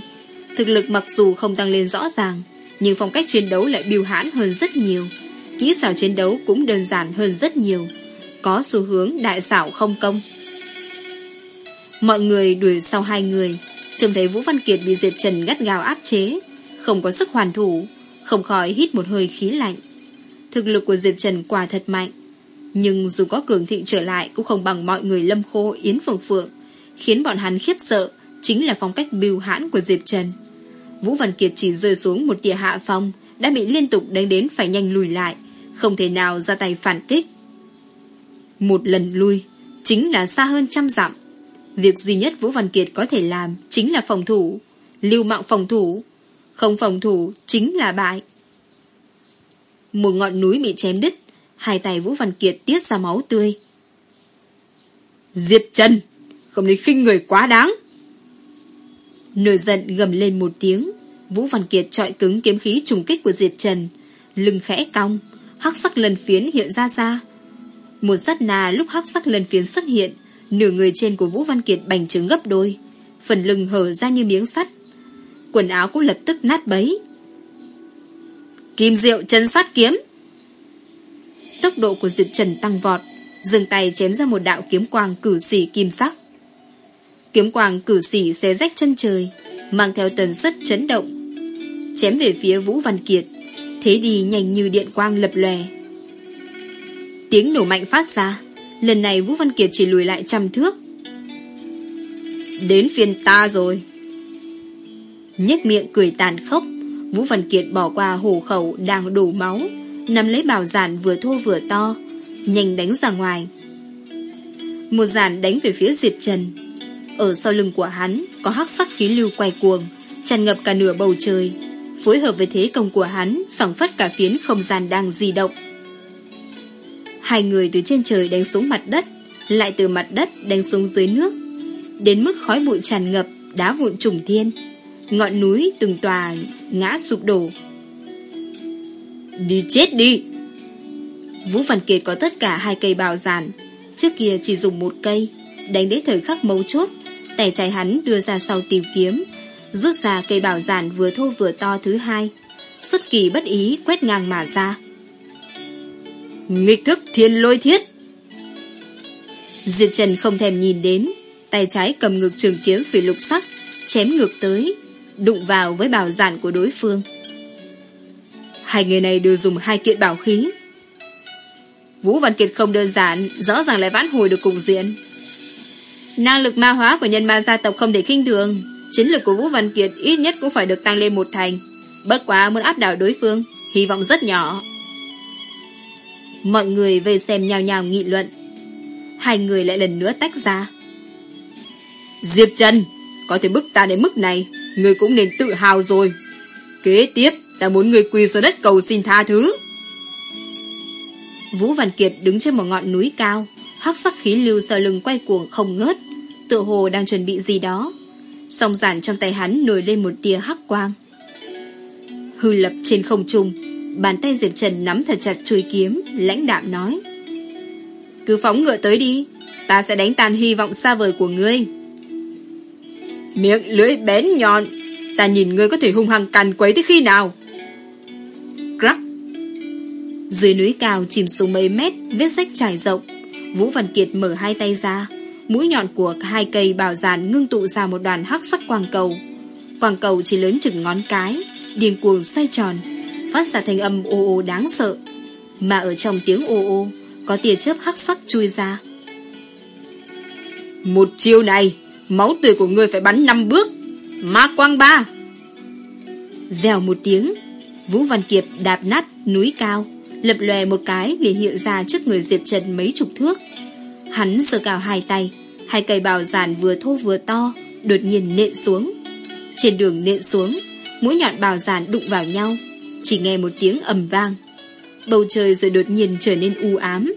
Thực lực mặc dù không tăng lên rõ ràng, nhưng phong cách chiến đấu lại biêu hãn hơn rất nhiều. Kỹ xảo chiến đấu cũng đơn giản hơn rất nhiều. Có xu hướng đại xảo không công. Mọi người đuổi sau hai người, trông thấy Vũ Văn Kiệt bị Diệp Trần gắt gao áp chế, không có sức hoàn thủ, không khỏi hít một hơi khí lạnh. Thực lực của Diệp Trần quả thật mạnh, nhưng dù có cường thịnh trở lại cũng không bằng mọi người lâm khô Yến Phượng Phượng, khiến bọn hắn khiếp sợ chính là phong cách biêu hãn của Diệp Trần. Vũ Văn Kiệt chỉ rơi xuống một tia hạ phong, đã bị liên tục đánh đến phải nhanh lùi lại, không thể nào ra tay phản kích. Một lần lui, chính là xa hơn trăm dặm. Việc duy nhất Vũ Văn Kiệt có thể làm chính là phòng thủ, lưu mạng phòng thủ. Không phòng thủ chính là bại. Một ngọn núi bị chém đứt, hai tay Vũ Văn Kiệt tiết ra máu tươi. Diệt chân, không nên khinh người quá đáng. Nổi giận gầm lên một tiếng, Vũ Văn Kiệt trọi cứng kiếm khí trùng kích của Diệt Trần, lưng khẽ cong, hắc sắc lần phiến hiện ra ra. Một sát nà lúc hắc sắc lần phiến xuất hiện, nửa người trên của Vũ Văn Kiệt bành trướng gấp đôi, phần lưng hở ra như miếng sắt. Quần áo cũng lập tức nát bấy. Kim diệu chân sát kiếm. Tốc độ của Diệt Trần tăng vọt, dừng tay chém ra một đạo kiếm quang cử xỉ kim sắc. Kiếm quang cử xỉ xé rách chân trời, mang theo tần suất chấn động. Chém về phía Vũ Văn Kiệt, thế đi nhanh như điện quang lập lòe. Tiếng nổ mạnh phát ra, lần này Vũ Văn Kiệt chỉ lùi lại trăm thước. Đến phiên ta rồi. nhếch miệng cười tàn khốc, Vũ Văn Kiệt bỏ qua hổ khẩu đang đổ máu, nắm lấy bảo giản vừa thô vừa to, nhanh đánh ra ngoài. Một giản đánh về phía Diệp Trần, ở sau lưng của hắn có hắc sắc khí lưu quay cuồng, tràn ngập cả nửa bầu trời, phối hợp với thế công của hắn phẳng phất cả phiến không gian đang di động. Hai người từ trên trời đánh xuống mặt đất, lại từ mặt đất đánh xuống dưới nước, đến mức khói bụi tràn ngập, đá vụn trùng thiên, ngọn núi từng tòa ngã sụp đổ. Đi chết đi! Vũ Văn Kiệt có tất cả hai cây bào giản, trước kia chỉ dùng một cây, đánh đến thời khắc mấu chốt, Tay trái hắn đưa ra sau tìm kiếm Rút ra cây bảo giản vừa thô vừa to thứ hai Xuất kỳ bất ý quét ngang mà ra Nghịch thức thiên lôi thiết Diệp Trần không thèm nhìn đến, tay trái cầm ngực trường kiếm phỉ lục sắc, chém ngược tới, đụng vào với bảo giản của đối phương. Hai người này đều dùng hai kiện bảo khí. Vũ Văn Kiệt không đơn giản, rõ ràng lại vãn hồi được cục diện. Năng lực ma hóa của nhân ma gia tộc không thể khinh thường, chiến lực của Vũ Văn Kiệt ít nhất cũng phải được tăng lên một thành. Bất quá muốn áp đảo đối phương, hy vọng rất nhỏ. Mọi người về xem nhào nhào nghị luận. Hai người lại lần nữa tách ra. Diệp Trần, có thể bức ta đến mức này, người cũng nên tự hào rồi. Kế tiếp, ta muốn người quỳ xuống đất cầu xin tha thứ. Vũ Văn Kiệt đứng trên một ngọn núi cao, hắc sắc khí lưu sau lưng quay cuồng không ngớt, tựa hồ đang chuẩn bị gì đó. Song giản trong tay hắn nổi lên một tia hắc quang. Hư lập trên không trung, bàn tay Diệp Trần nắm thật chặt chuôi kiếm, lãnh đạm nói. Cứ phóng ngựa tới đi, ta sẽ đánh tan hy vọng xa vời của ngươi. Miệng lưỡi bén nhọn, ta nhìn ngươi có thể hung hăng càn quấy tới khi nào. Crack. Dưới núi cao chìm xuống mấy mét, vết rách trải rộng. Vũ Văn Kiệt mở hai tay ra, mũi nhọn của hai cây bảo giàn ngưng tụ ra một đoàn hắc sắc quang cầu. Quang cầu chỉ lớn chừng ngón cái, điên cuồng xoay tròn, phát ra thanh âm ô ô đáng sợ. Mà ở trong tiếng ô ô, có tia chớp hắc sắc chui ra. Một chiêu này, máu tươi của ngươi phải bắn năm bước. Ma quang ba. Vèo một tiếng, Vũ Văn Kiệt đạp nát núi cao, lập lòe một cái liền hiện ra trước người Diệp Trần mấy chục thước. Hắn giơ cao hai tay, hai cây bào giàn vừa thô vừa to, đột nhiên nện xuống. Trên đường nện xuống, mũi nhọn bào giàn đụng vào nhau, chỉ nghe một tiếng ầm vang. Bầu trời rồi đột nhiên trở nên u ám.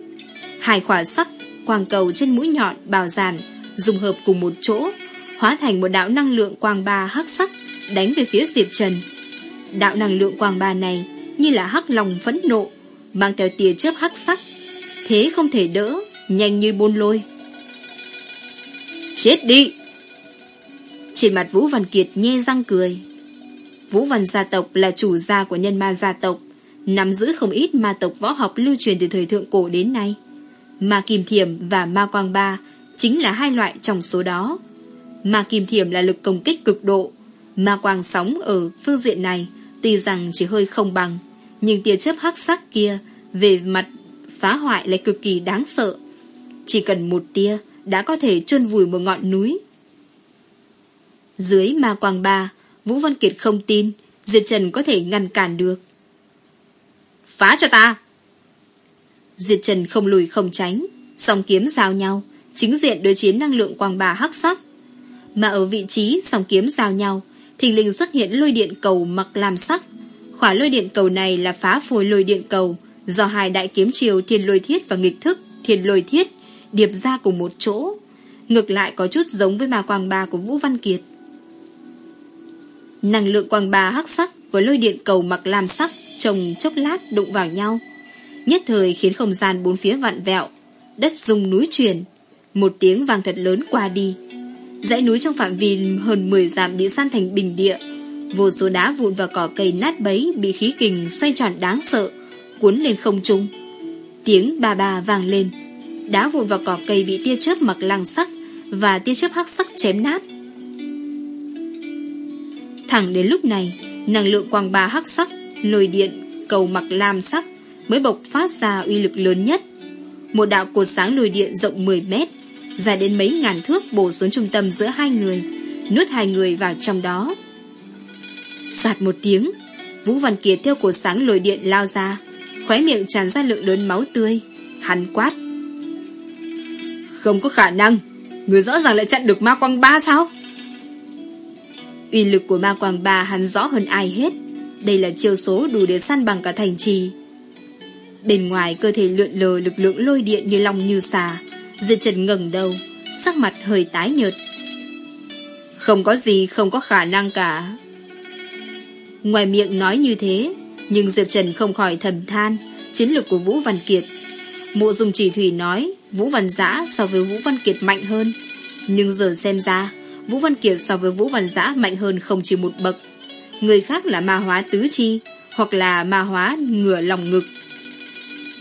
Hai khỏa sắc, quang cầu trên mũi nhọn bào giàn dùng hợp cùng một chỗ, hóa thành một đạo năng lượng quang ba hắc sắc đánh về phía Diệp Trần. Đạo năng lượng quang ba này như là hắc lòng phẫn nộ, mang theo tia chớp hắc sắc, thế không thể đỡ, nhanh như bôn lôi. Chết đi! Trên mặt Vũ Văn Kiệt nhe răng cười. Vũ Văn gia tộc là chủ gia của nhân ma gia tộc, nắm giữ không ít ma tộc võ học lưu truyền từ thời thượng cổ đến nay. Ma Kim Thiểm và Ma Quang Ba chính là hai loại trong số đó. Ma Kim Thiểm là lực công kích cực độ, Ma Quang Sóng ở phương diện này tuy rằng chỉ hơi không bằng, nhưng tia chớp hắc sắc kia về mặt phá hoại lại cực kỳ đáng sợ. Chỉ cần một tia đã có thể chôn vùi một ngọn núi. Dưới Ma Quang Ba, Vũ Văn Kiệt không tin Diệt Trần có thể ngăn cản được. Phá cho ta! Diệt Trần không lùi không tránh, song kiếm giao nhau, chính diện đối chiến năng lượng quang bà hắc sắc. Mà ở vị trí song kiếm giao nhau, thình lình xuất hiện lôi điện cầu mặc làm sắc. Khỏa lôi điện cầu này là phá phôi lôi điện cầu do hai đại kiếm chiều thiên lôi thiết và nghịch thức thiên lôi thiết điệp ra cùng một chỗ. Ngược lại có chút giống với mà quang bà của Vũ Văn Kiệt. Năng lượng quang bà hắc sắc với lôi điện cầu mặc làm sắc trồng chốc lát đụng vào nhau. Nhất thời khiến không gian bốn phía vặn vẹo, đất rung núi chuyển, một tiếng vang thật lớn qua đi. Dãy núi trong phạm vi hơn 10 dặm bị san thành bình địa, vô số đá vụn và cỏ cây nát bấy bị khí kình xoay tròn đáng sợ, cuốn lên không trung. Tiếng ba ba vang lên, đá vụn vào cỏ cây bị tia chớp mặc lăng sắc và tia chớp hắc sắc chém nát. Thẳng đến lúc này, năng lượng quang ba hắc sắc, lôi điện, cầu mặc lam sắc mới bộc phát ra uy lực lớn nhất. Một đạo cột sáng lôi điện rộng 10 mét, dài đến mấy ngàn thước bổ xuống trung tâm giữa hai người, nuốt hai người vào trong đó. Soạt một tiếng, Vũ Văn Kiệt theo cột sáng lôi điện lao ra, khóe miệng tràn ra lượng lớn máu tươi, hắn quát. Không có khả năng, người rõ ràng lại chặn được ma quang ba sao? Uy lực của ma quang ba hắn rõ hơn ai hết. Đây là chiêu số đủ để săn bằng cả thành trì. Bên ngoài cơ thể lượn lờ lực lượng lôi điện như long như xà. Diệp Trần ngẩng đầu, sắc mặt hơi tái nhợt. Không có gì không có khả năng cả. Ngoài miệng nói như thế, nhưng Diệp Trần không khỏi thầm than chiến lược của Vũ Văn Kiệt. Mộ dùng chỉ thủy nói Vũ Văn Giã so với Vũ Văn Kiệt mạnh hơn. Nhưng giờ xem ra, Vũ Văn Kiệt so với Vũ Văn Giã mạnh hơn không chỉ một bậc. Người khác là ma hóa tứ chi, hoặc là ma hóa ngửa lòng ngực.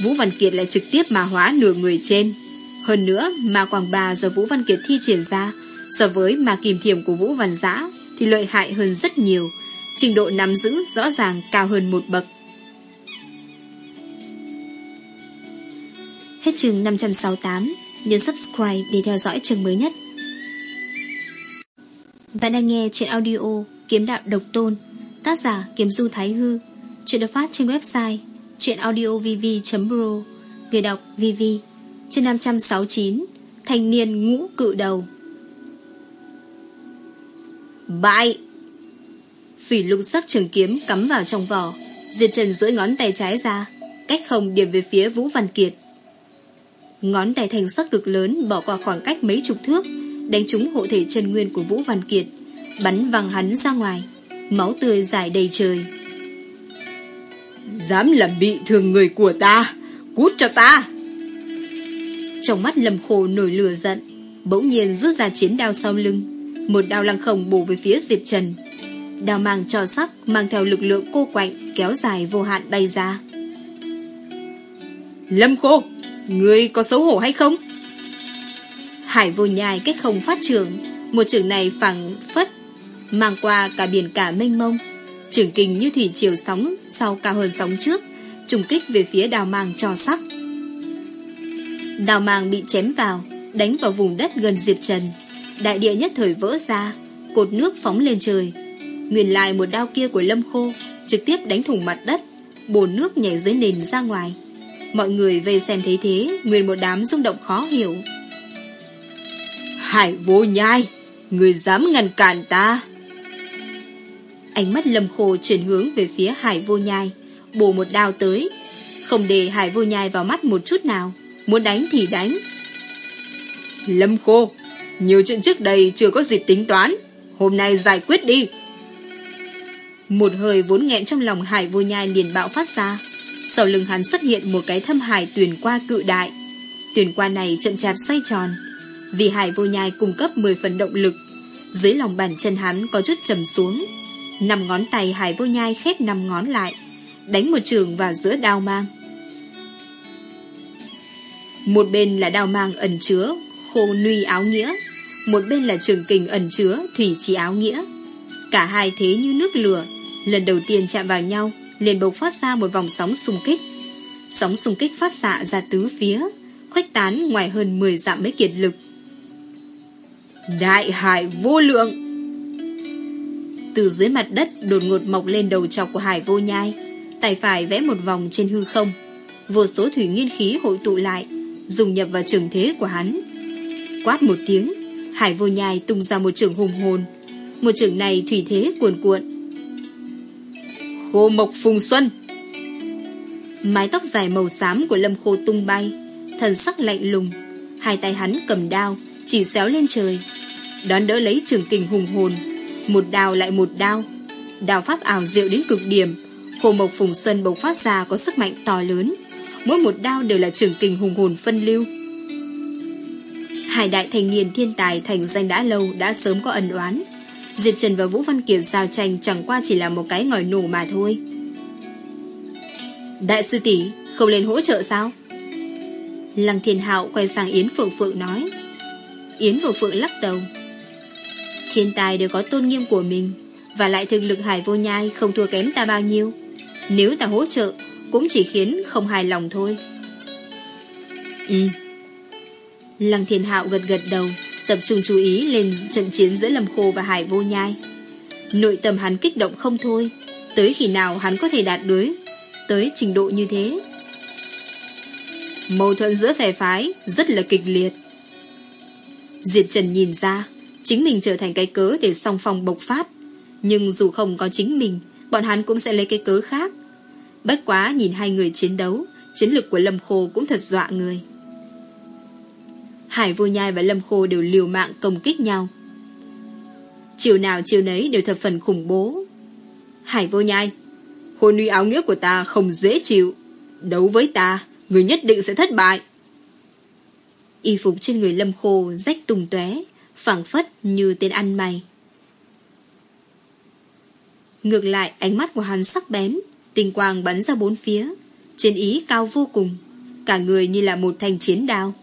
Vũ Văn Kiệt lại trực tiếp ma hóa nửa người trên. Hơn nữa, ma quảng bà do Vũ Văn Kiệt thi triển ra, so với ma kìm thiểm của Vũ Văn Giã thì lợi hại hơn rất nhiều, trình độ nắm giữ rõ ràng cao hơn một bậc. Hết chương 568, nhấn subscribe để theo dõi chương mới nhất. Bạn đang nghe trên audio Kiếm Đạo Độc Tôn, tác giả Kiếm Du Thái Hư, chuyện được phát trên website chuyenaudiovv.pro, người đọc VV, chương 569, Thanh niên ngũ cự đầu. Bại! Phỉ lục sắc trường kiếm cắm vào trong vỏ, Diệt Trần duỗi ngón tay trái ra, cách không điểm về phía Vũ Văn Kiệt. Ngón tay thành sắc cực lớn bỏ qua khoảng cách mấy chục thước, đánh trúng hộ thể chân nguyên của Vũ Văn Kiệt, bắn văng hắn ra ngoài, máu tươi dài đầy trời. Dám làm bị thương người của ta, cút cho ta! Trong mắt lầm khổ nổi lửa giận, bỗng nhiên rút ra chiến đao sau lưng, một đao lăng không bổ về phía Diệp Trần. Đao mang trò sắc mang theo lực lượng cô quạnh kéo dài vô hạn bay ra. Lâm khô, ngươi có xấu hổ hay không? Hải vô nhai cách không phát trường, một trường này phẳng phất, mang qua cả biển cả mênh mông. Trường kinh như thủy chiều sóng sau cao hơn sóng trước, trùng kích về phía đào màng cho sắc. Đào màng bị chém vào, đánh vào vùng đất gần Diệp Trần. Đại địa nhất thời vỡ ra, cột nước phóng lên trời. Nguyên lại một đao kia của Lâm Khô, trực tiếp đánh thủng mặt đất, bồn nước nhảy dưới nền ra ngoài. Mọi người về xem thấy thế, nguyên một đám rung động khó hiểu. Hải vô nhai, người dám ngăn cản ta. Ánh mắt Lâm Khô chuyển hướng về phía Hải vô nhai, bổ một đao tới, không để Hải vô nhai vào mắt một chút nào. Muốn đánh thì đánh Lâm khô Nhiều chuyện trước đây chưa có dịp tính toán Hôm nay giải quyết đi Một hơi vốn nghẹn trong lòng hải vô nhai liền bạo phát ra sau lưng hắn xuất hiện một cái thâm hải tuyển qua cự đại. Tuyển qua này chậm chạp xoay tròn. Vì hải vô nhai cung cấp 10 phần động lực. Dưới lòng bàn chân hắn có chút trầm xuống. Năm ngón tay hải vô nhai khép năm ngón lại Đánh một trường vào giữa đao mang. Một bên là đao mang ẩn chứa khô nuy áo nghĩa, một bên là trường kình ẩn chứa thủy trí áo nghĩa. Cả hai thế như nước lửa, lần đầu tiên chạm vào nhau, liền bộc phát ra một vòng sóng xung kích. Sóng xung kích phát xạ ra tứ phía, khuếch tán ngoài hơn 10 dặm mấy kiệt lực. Đại hải vô lượng! Từ dưới mặt đất đột ngột mọc lên đầu trọc của hải vô nhai, tay phải vẽ một vòng trên hư không. Vô số thủy nghiên khí hội tụ lại, dùng nhập vào trường thế của hắn. Quát một tiếng, Hải vô nhai tung ra một trường hùng hồn. Một trường này thủy thế cuồn cuộn. Khô mộc phùng xuân Mái tóc dài màu xám của lâm khô tung bay, thần sắc lạnh lùng. Hai tay hắn cầm đao, chỉ xéo lên trời. Đón đỡ lấy trường kình hùng hồn. Một đao lại một đao. Đao pháp ảo diệu đến cực điểm. Khô mộc phùng xuân bộc phát ra có sức mạnh to lớn mỗi một đao đều là trường kình hùng hồn phân lưu. Hai đại thành niên thiên tài thành danh đã lâu đã sớm có ẩn oán. Diệp Trần và Vũ Văn Kiệt giao tranh chẳng qua chỉ là một cái ngòi nổ mà thôi. Đại sư tỷ không lên hỗ trợ sao? Lăng Thiên Hạo quay sang Yến Phượng Phượng nói. Yến Phượng Phượng lắc đầu. Thiên tài đều có tôn nghiêm của mình, và lại thực lực hải vô nhai không thua kém ta bao nhiêu. Nếu ta hỗ trợ, cũng chỉ khiến không hài lòng thôi. Ừ. Lăng Thiên Hạo gật gật đầu, tập trung chú ý lên trận chiến giữa Lâm Khô và Hải Vô Nhai. Nội tâm hắn kích động không thôi, tới khi nào hắn có thể đạt đối, tới trình độ như thế. Mâu thuẫn giữa phe phái rất là kịch liệt. Diệt Trần nhìn ra, chính mình trở thành cái cớ để song phong bộc phát. Nhưng dù không có chính mình, bọn hắn cũng sẽ lấy cái cớ khác Bất quá nhìn hai người chiến đấu, chiến lực của Lâm Khô cũng thật dọa người. Hải Vô Nhai và Lâm Khô đều liều mạng công kích nhau. Chiều nào chiều nấy đều thập phần khủng bố. Hải Vô Nhai, khôn uy áo nghĩa của ta không dễ chịu. Đấu với ta, người nhất định sẽ thất bại. Y phục trên người Lâm Khô rách tùng tóe, phẳng phất như tên ăn mày. Ngược lại ánh mắt của hắn sắc bén Tinh quang bắn ra bốn phía Chiến ý cao vô cùng Cả người như là một thanh chiến đao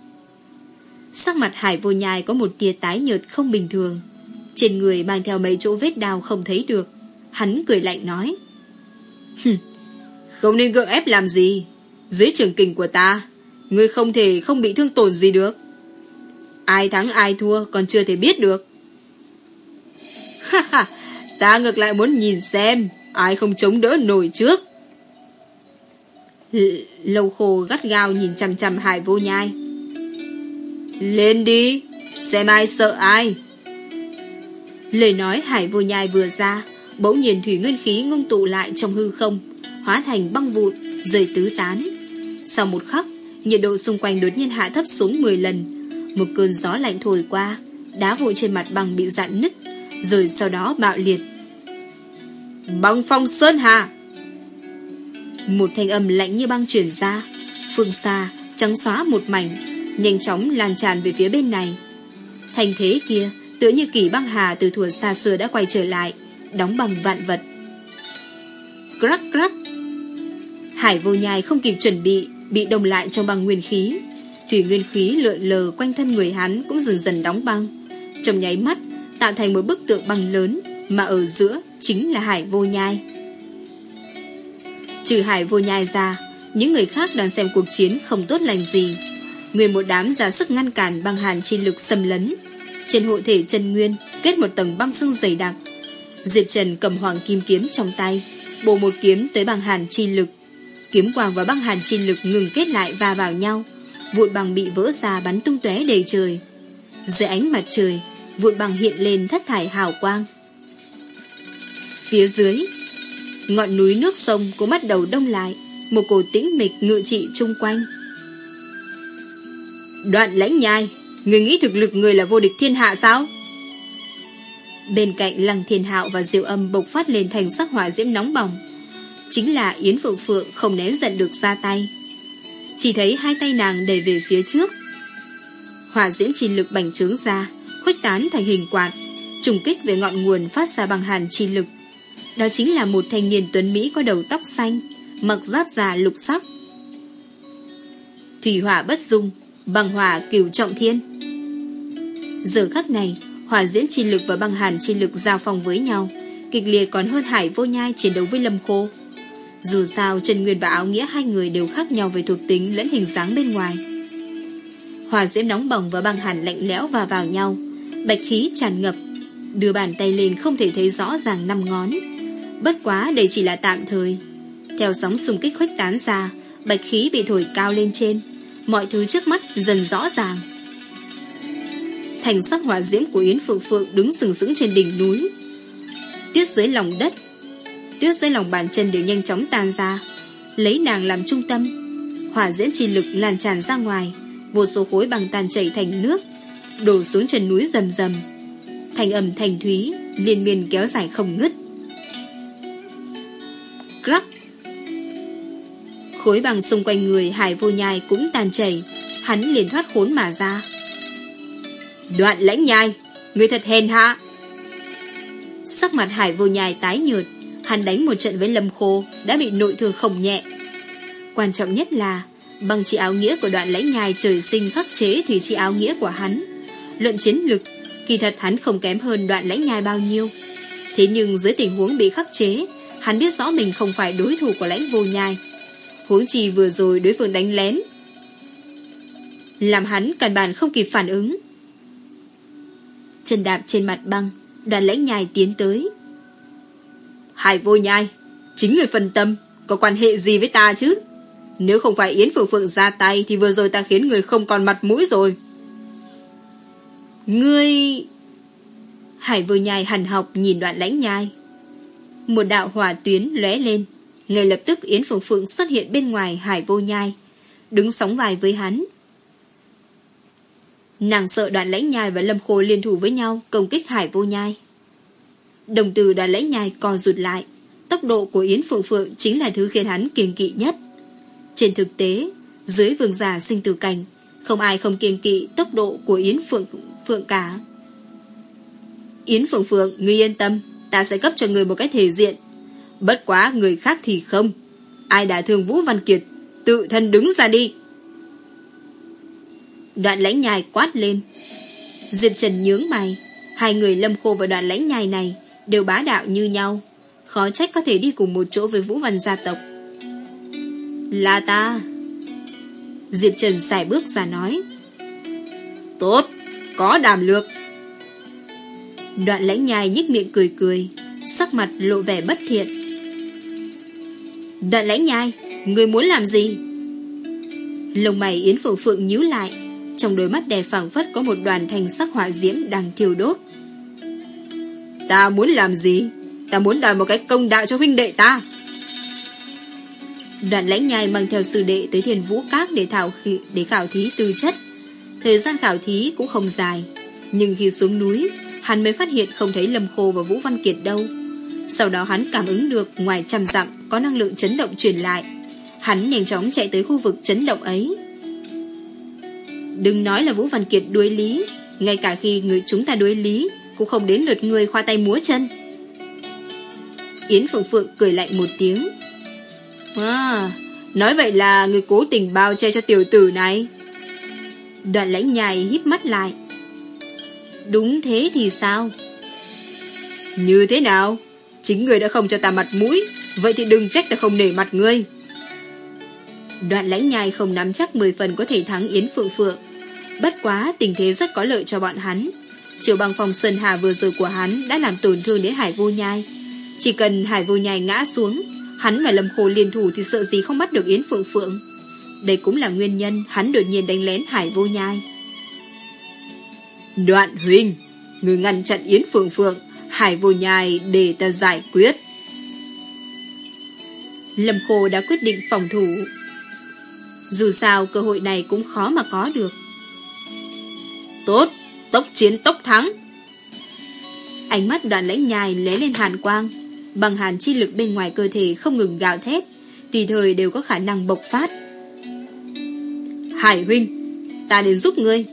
Sắc mặt hải vô nhai có một tia tái nhợt không bình thường. Trên người mang theo mấy chỗ vết đào không thấy được. Hắn cười lạnh nói. không nên gượng ép làm gì. Dưới trường kình của ta, ngươi không thể không bị thương tổn gì được. Ai thắng ai thua còn chưa thể biết được. Ta ngược lại muốn nhìn xem ai không chống đỡ nổi trước. L lâu khô gắt gao nhìn chằm chằm hải vô nhai. Lên đi, xem ai sợ ai. Lời nói hải vô nhai vừa ra, bỗng nhiên thủy nguyên khí ngưng tụ lại trong hư không, hóa thành băng vụn, rơi tứ tán. Sau một khắc, nhiệt độ xung quanh đột nhiên hạ thấp xuống 10 lần. Một cơn gió lạnh thổi qua, đá vụn trên mặt băng bị dạn nứt, rồi sau đó bạo liệt. Băng phong sơn hà! Một thanh âm lạnh như băng chuyển ra, phương xa, trắng xóa một mảnh, nhanh chóng lan tràn về phía bên này. Thành thế kia, tựa như kỳ băng hà từ thuở xa xưa đã quay trở lại, đóng bằng vạn vật. Crack crack! Hải vô nhai không kịp chuẩn bị, bị đông lại trong băng nguyên khí. Thủy nguyên khí lượn lờ quanh thân người hắn cũng dần dần đóng băng. Trong nháy mắt, tạo thành một bức tượng băng lớn, mà ở giữa chính là hải vô nhai. Trừ hải vô nhai ra, những người khác đang xem cuộc chiến không tốt lành gì. Người một đám ra sức ngăn cản băng hàn chi lực xâm lấn. Trên hộ thể chân nguyên kết một tầng băng xương dày đặc. Diệp Trần cầm hoàng kim kiếm trong tay, bổ một kiếm tới băng hàn chi lực. Kiếm quang và băng hàn chi lực ngừng kết lại va vào nhau. Vụn bằng bị vỡ ra bắn tung tóe đầy trời. Dưới ánh mặt trời, vụn bằng hiện lên thất thải hào quang. Phía dưới, ngọn núi nước sông cũng bắt đầu đông lại, một cổ tĩnh mịch ngự trị chung quanh. Đoạn lãnh nhai, người nghĩ thực lực người là vô địch thiên hạ sao? Bên cạnh lăng thiên hạo và diệu âm bộc phát lên thành sắc hỏa diễm nóng bỏng. Chính là Yến Phượng Phượng không nén giận được ra tay. Chỉ thấy hai tay nàng đẩy về phía trước. Hỏa diễm chi lực bành trướng ra, khuếch tán thành hình quạt, trùng kích về ngọn nguồn phát ra bằng hàn chi lực. Đó chính là một thanh niên tuấn Mỹ có đầu tóc xanh, mặc giáp già lục sắc. Thủy hỏa bất dung, bằng hỏa cửu trọng thiên. Giờ khắc này, hỏa diễn chi lực và băng hàn chi lực giao phong với nhau, kịch liệt còn hơn hải vô nhai chiến đấu với lâm khô. Dù sao, Trần Nguyên và Áo Nghĩa hai người đều khác nhau về thuộc tính lẫn hình dáng bên ngoài. Hỏa diễm nóng bỏng và băng hàn lạnh lẽo va vào nhau, bạch khí tràn ngập, đưa bàn tay lên không thể thấy rõ ràng năm ngón. Bất quá đây chỉ là tạm thời. Theo sóng xung kích khuếch tán ra, bạch khí bị thổi cao lên trên, mọi thứ trước mắt dần rõ ràng. Thành sắc hỏa diễm của Yến Phượng Phượng đứng sừng sững trên đỉnh núi. Tuyết dưới lòng đất, tuyết dưới lòng bàn chân đều nhanh chóng tan ra, lấy nàng làm trung tâm. Hỏa diễm chi lực lan tràn ra ngoài, vô số khối bằng tan chảy thành nước, đổ xuống chân núi rầm rầm. Thành âm thành thúy, liên miên kéo dài không ngứt. Crack Khối bằng xung quanh người hải vô nhai cũng tàn chảy. Hắn liền thoát khốn mà ra. Đoạn lãnh nhai, Người thật hèn hạ. Sắc mặt hải vô nhai tái nhợt, Hắn đánh một trận với lâm khô, Đã bị nội thương không nhẹ. Quan trọng nhất là, Bằng chỉ áo nghĩa của đoạn lãnh nhai trời sinh khắc chế Thủy chỉ áo nghĩa của hắn. Luận chiến lực, Kỳ thật hắn không kém hơn đoạn lãnh nhai bao nhiêu. Thế nhưng dưới tình huống bị khắc chế, Hắn biết rõ mình không phải đối thủ của lãnh vô nhai. Huống chi vừa rồi đối phương đánh lén. Làm hắn căn bản không kịp phản ứng. Chân đạp trên mặt băng, Đoàn lãnh nhai tiến tới. Hải vô nhai, Chính người phân tâm, Có quan hệ gì với ta chứ? Nếu không phải Yến Phượng Phượng ra tay Thì vừa rồi ta khiến người không còn mặt mũi rồi. Ngươi... Hải vô nhai hằn học nhìn đoạn lãnh nhai. Một đạo hỏa tuyến lóe lên. Ngay lập tức Yến Phượng Phượng xuất hiện bên ngoài hải vô nhai, đứng sóng vai với hắn. Nàng sợ đoạn lãnh nhai và lâm khô liên thủ với nhau công kích hải vô nhai. Đồng từ đoạn lãnh nhai co rụt lại. Tốc độ của Yến Phượng Phượng chính là thứ khiến hắn kiêng kỵ nhất. Trên thực tế, dưới vương giả sinh tử cảnh, không ai không kiêng kỵ tốc độ của Yến Phượng Phượng cả. Yến Phượng Phượng, ngươi yên tâm, ta sẽ cấp cho người một cái thể diện. Bất quá người khác thì không. Ai đã thương Vũ Văn Kiệt, tự thân đứng ra đi. Đoạn lãnh nhai quát lên. Diệp Trần nhướng mày. Hai người lâm khô và đoạn lãnh nhai này đều bá đạo như nhau. Khó trách có thể đi cùng một chỗ với Vũ Văn gia tộc. Là ta. Diệp Trần xài bước ra nói. Tốt, có đàm lược. Đoạn lãnh nhai nhích miệng cười cười, sắc mặt lộ vẻ bất thiện. Đoạn lãnh nhai, người muốn làm gì? Lông mày Yến Phượng Phượng nhíu lại, trong đôi mắt đè phẳng phất có một đoàn thành sắc hỏa diễm đang thiêu đốt. Ta muốn làm gì? Ta muốn đòi một cái công đạo cho huynh đệ ta. Đoạn lãnh nhai mang theo sư đệ tới thiền vũ các để thảo khi, để khảo thí tư chất. Thời gian khảo thí cũng không dài, nhưng khi xuống núi, hắn mới phát hiện không thấy Lâm Khô và Vũ Văn Kiệt đâu. Sau đó hắn cảm ứng được ngoài trăm dặm có năng lượng chấn động truyền lại. Hắn nhanh chóng chạy tới khu vực chấn động ấy. Đừng nói là Vũ Văn Kiệt đuối lý, ngay cả khi người chúng ta đuối lý, cũng không đến lượt người khoa tay múa chân. Yến Phượng Phượng cười lạnh một tiếng. À, nói vậy là người cố tình bao che cho tiểu tử này. Đoạn lãnh nhài híp mắt lại. Đúng thế thì sao? Như thế nào? Chính người đã không cho ta mặt mũi, vậy thì đừng trách ta không nể mặt ngươi. Đoạn lãnh nhai không nắm chắc 10 phần có thể thắng Yến Phượng Phượng. Bất quá tình thế rất có lợi cho bọn hắn. Chiều bằng phòng Sơn Hà vừa rồi của hắn đã làm tổn thương đến Hải Vô Nhai. Chỉ cần Hải Vô Nhai ngã xuống, hắn và Lâm Khô liên thủ thì sợ gì không bắt được Yến Phượng Phượng. Đây cũng là nguyên nhân hắn đột nhiên đánh lén Hải Vô Nhai. Đoạn huynh, người ngăn chặn Yến Phượng Phượng, Hải Vô Nhai để ta giải quyết. Lâm Khô đã quyết định phòng thủ. Dù sao cơ hội này cũng khó mà có được. Tốt, tốc chiến tốc thắng. Ánh mắt đoàn lãnh nhài lé lên hàn quang, bằng hàn chi lực bên ngoài cơ thể không ngừng gạo thét, tùy thời đều có khả năng bộc phát. Hải huynh, ta đến giúp ngươi.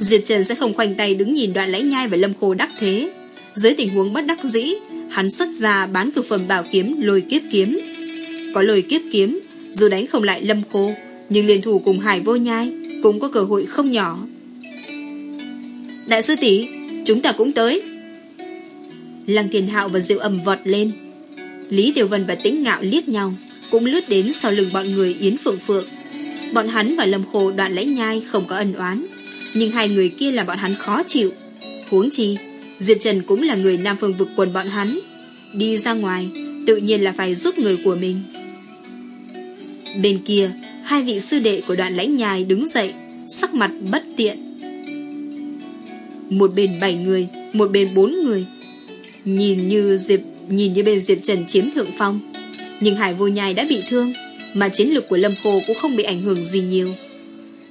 Diệp Trần sẽ không khoanh tay đứng nhìn đoạn lãnh nhai và lâm khô đắc thế. Dưới tình huống bất đắc dĩ, hắn xuất ra bán cực phẩm bảo kiếm lôi kiếp kiếm. Có lôi kiếp kiếm, dù đánh không lại lâm khô, nhưng liên thủ cùng hải vô nhai cũng có cơ hội không nhỏ. Đại sư tỷ chúng ta cũng tới. Lăng Thiên Hạo và Diệu Âm vọt lên. Lý Tiểu Vân và Tĩnh Ngạo liếc nhau, cũng lướt đến sau lưng bọn người Yến Phượng Phượng. Bọn hắn và Lâm Khô đoạn lãnh nhai không có ân oán, nhưng hai người kia là bọn hắn khó chịu. Huống chi, Diệp Trần cũng là người Nam Phương vực quần bọn hắn. Đi ra ngoài, tự nhiên là phải giúp người của mình. Bên kia, hai vị sư đệ của đoạn lãnh nhai đứng dậy, sắc mặt bất tiện. Một bên bảy người, một bên bốn người. Nhìn như Diệp nhìn như bên Diệp Trần chiếm thượng phong. Nhưng Hải Vô Nhai đã bị thương, mà chiến lược của Lâm Khô cũng không bị ảnh hưởng gì nhiều.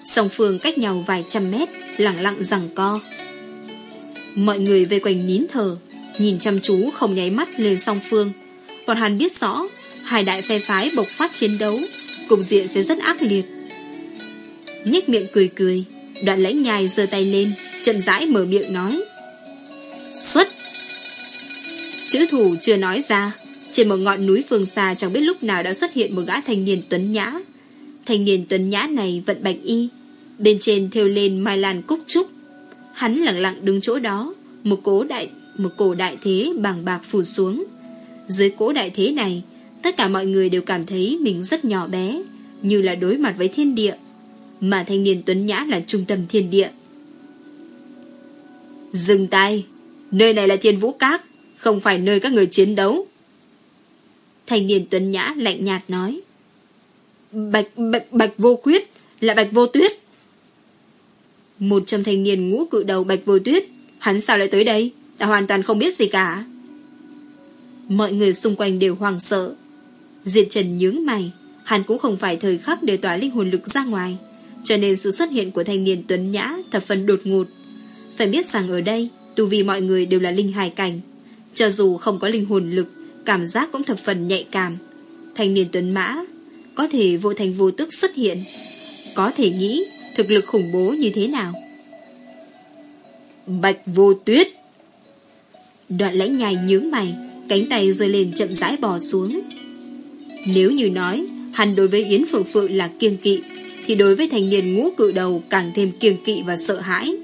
Song phương cách nhau vài trăm mét, lặng lặng rằng co. Mọi người vây quanh nín thở, nhìn chăm chú không nháy mắt lên song phương. Bọn hắn biết rõ, hai đại phe phái bộc phát chiến đấu, cục diện sẽ rất ác liệt. nhếch miệng cười cười, đoạn lãnh nhai giơ tay lên, chậm rãi mở miệng nói. Xuất! Chữ thủ chưa nói ra, trên một ngọn núi phương xa chẳng biết lúc nào đã xuất hiện một gã thanh niên tuấn nhã. Thanh niên tuấn nhã này vận bạch y, bên trên thêu lên mai lan cúc trúc. Hắn lặng lặng đứng chỗ đó, một cố đại một cổ đại thế bằng bạc phủ xuống. Dưới cỗ đại thế này, tất cả mọi người đều cảm thấy mình rất nhỏ bé, như là đối mặt với thiên địa, mà thanh niên tuấn nhã là trung tâm thiên địa. Dừng tay, nơi này là thiên vũ các, không phải nơi các người chiến đấu. Thanh niên tuấn nhã lạnh nhạt nói. Bạch, bạch, bạch vô khuyết, là bạch vô tuyết. Một trong thanh niên ngũ cự đầu bạch vô tuyết, hắn sao lại tới đây? Ta hoàn toàn không biết gì cả. Mọi người xung quanh đều hoang sợ. Diệp Trần nhướng mày, hắn cũng không phải thời khắc để tỏa linh hồn lực ra ngoài, cho nên sự xuất hiện của thanh niên tuấn nhã thập phần đột ngột. Phải biết rằng ở đây, tu vì mọi người đều là linh hài cảnh, cho dù không có linh hồn lực, cảm giác cũng thập phần nhạy cảm. Thanh niên tuấn mã có thể vô thành vô tức xuất hiện, có thể nghĩ thực lực khủng bố như thế nào. Bạch vô tuyết Đoạn lãnh nhai nhướng mày Cánh tay rơi lên chậm rãi bò xuống Nếu như nói Hắn đối với Yến Phượng Phượng là kiêng kỵ thì đối với thanh niên ngũ cự đầu càng thêm kiêng kỵ và sợ hãi.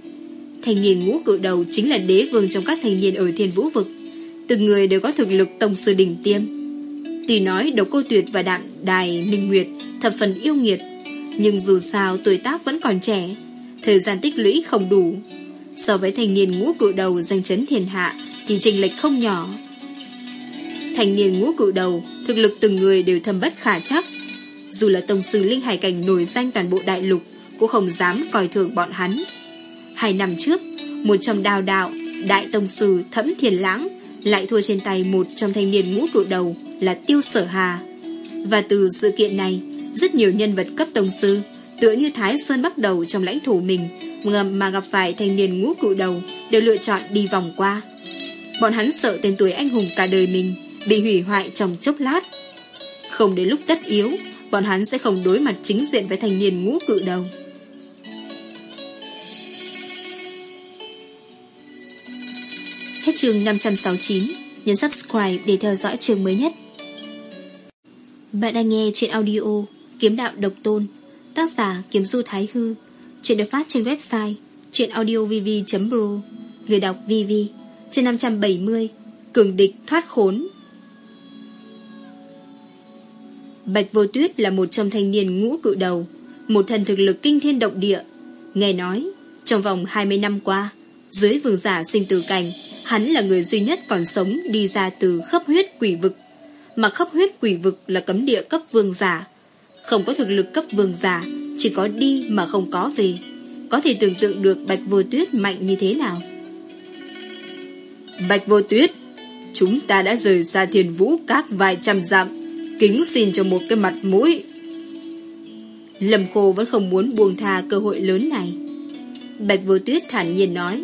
Thanh niên ngũ cự đầu chính là đế vương trong các thanh niên ở thiên vũ vực. Từng người đều có thực lực tông sư đỉnh tiêm. Tuy nói độc cô tuyệt và đặng đài Ninh Nguyệt thập phần yêu nghiệt, nhưng dù sao tuổi tác vẫn còn trẻ, thời gian tích lũy không đủ. So với thanh niên ngũ cự đầu danh chấn thiên hạ thì trình lệch không nhỏ. Thanh niên ngũ cự đầu, thực lực từng người đều thâm bất khả chắc. Dù là tông sư linh hải cảnh nổi danh toàn bộ đại lục, cũng không dám coi thường bọn hắn. Hai năm trước, một trong đào đạo, đại tông sư thẫm thiền lãng, lại thua trên tay một trong thanh niên ngũ cự đầu là Tiêu Sở Hà. Và từ sự kiện này, rất nhiều nhân vật cấp tông sư, tựa như Thái Sơn bắt đầu trong lãnh thổ mình, mà gặp phải thanh niên ngũ cự đầu, đều lựa chọn đi vòng qua. Bọn hắn sợ tên tuổi anh hùng cả đời mình bị hủy hoại trong chốc lát. Không đến lúc tất yếu, bọn hắn sẽ không đối mặt chính diện với thanh niên ngũ cự đầu. Hết chương 569, nhấn subscribe để theo dõi chương mới nhất. Bạn đang nghe chuyện audio Kiếm đạo độc tôn, tác giả Kiếm Du Thái Hư, chuyện được phát trên website chuyenaudiovv.ro người đọc VV, trên 570, cường địch thoát khốn. Bạch Vô Tuyết là một trong thanh niên ngũ cự đầu, một thần thực lực kinh thiên động địa. Nghe nói, trong vòng 20 năm qua, dưới vương giả sinh tử cảnh, hắn là người duy nhất còn sống đi ra từ khắp huyết quỷ vực. Mà khắp huyết quỷ vực là cấm địa cấp vương giả. Không có thực lực cấp vương giả, chỉ có đi mà không có về. Có thể tưởng tượng được Bạch Vô Tuyết mạnh như thế nào. Bạch Vô Tuyết, chúng ta đã rời xa thiền vũ các vài trăm dặm, kính xin cho một cái mặt mũi. Lâm Khô vẫn không muốn buông tha cơ hội lớn này. Bạch Vô Tuyết thản nhiên nói.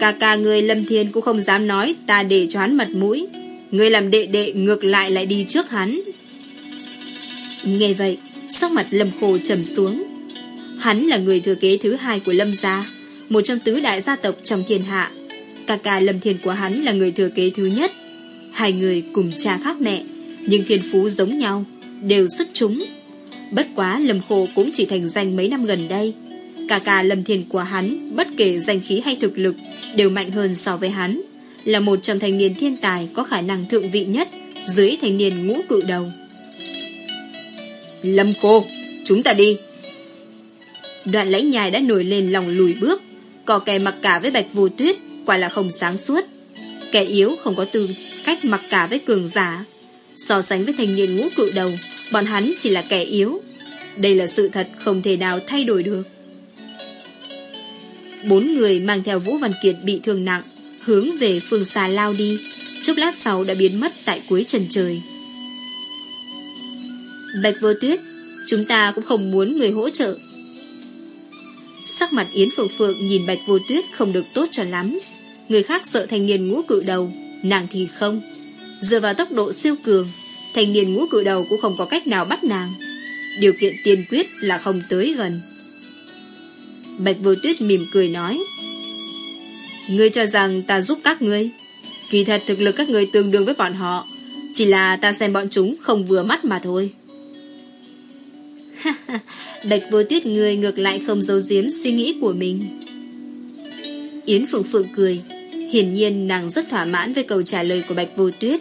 Cả cả người Lâm Thiên cũng không dám nói ta để cho hắn mặt mũi. Người làm đệ đệ ngược lại lại đi trước hắn. Nghe vậy, sắc mặt Lâm Khô trầm xuống. Hắn là người thừa kế thứ hai của Lâm gia, một trong tứ đại gia tộc trong thiên hạ. Cà ca Lâm Thiên của hắn là người thừa kế thứ nhất. Hai người cùng cha khác mẹ, nhưng thiên phú giống nhau, đều xuất chúng. Bất quá Lâm Khô cũng chỉ thành danh mấy năm gần đây. Cà ca Lâm Thiên của hắn, bất kể danh khí hay thực lực, đều mạnh hơn so với hắn. Là một trong thanh niên thiên tài có khả năng thượng vị nhất dưới thanh niên ngũ cự đầu. Lâm cô chúng ta đi. Đoạn lãnh nhai đã nổi lên lòng lùi bước, cò kè mặc cả với bạch vô tuyết, quả là không sáng suốt. Kẻ yếu không có tư cách mặc cả với cường giả. So sánh với thanh niên ngũ cự đầu, bọn hắn chỉ là kẻ yếu. Đây là sự thật không thể nào thay đổi được. Bốn người mang theo Vũ Văn Kiệt bị thương nặng, hướng về phương xa lao đi, chốc lát sau đã biến mất tại cuối trần trời. Bạch vô tuyết, chúng ta cũng không muốn người hỗ trợ. Sắc mặt Yến Phượng Phượng nhìn Bạch vô tuyết không được tốt cho lắm. Người khác sợ thanh niên ngũ cự đầu, nàng thì không. Dựa vào tốc độ siêu cường, thanh niên ngũ cự đầu cũng không có cách nào bắt nàng. Điều kiện tiên quyết là không tới gần. Bạch vô tuyết mỉm cười nói. Ngươi cho rằng ta giúp các ngươi. Kỳ thật thực lực các ngươi tương đương với bọn họ. Chỉ là ta xem bọn chúng không vừa mắt mà thôi. [laughs] Bạch vô tuyết người ngược lại không giấu giếm suy nghĩ của mình. Yến Phượng Phượng cười. Hiển nhiên nàng rất thỏa mãn với câu trả lời của Bạch vô tuyết.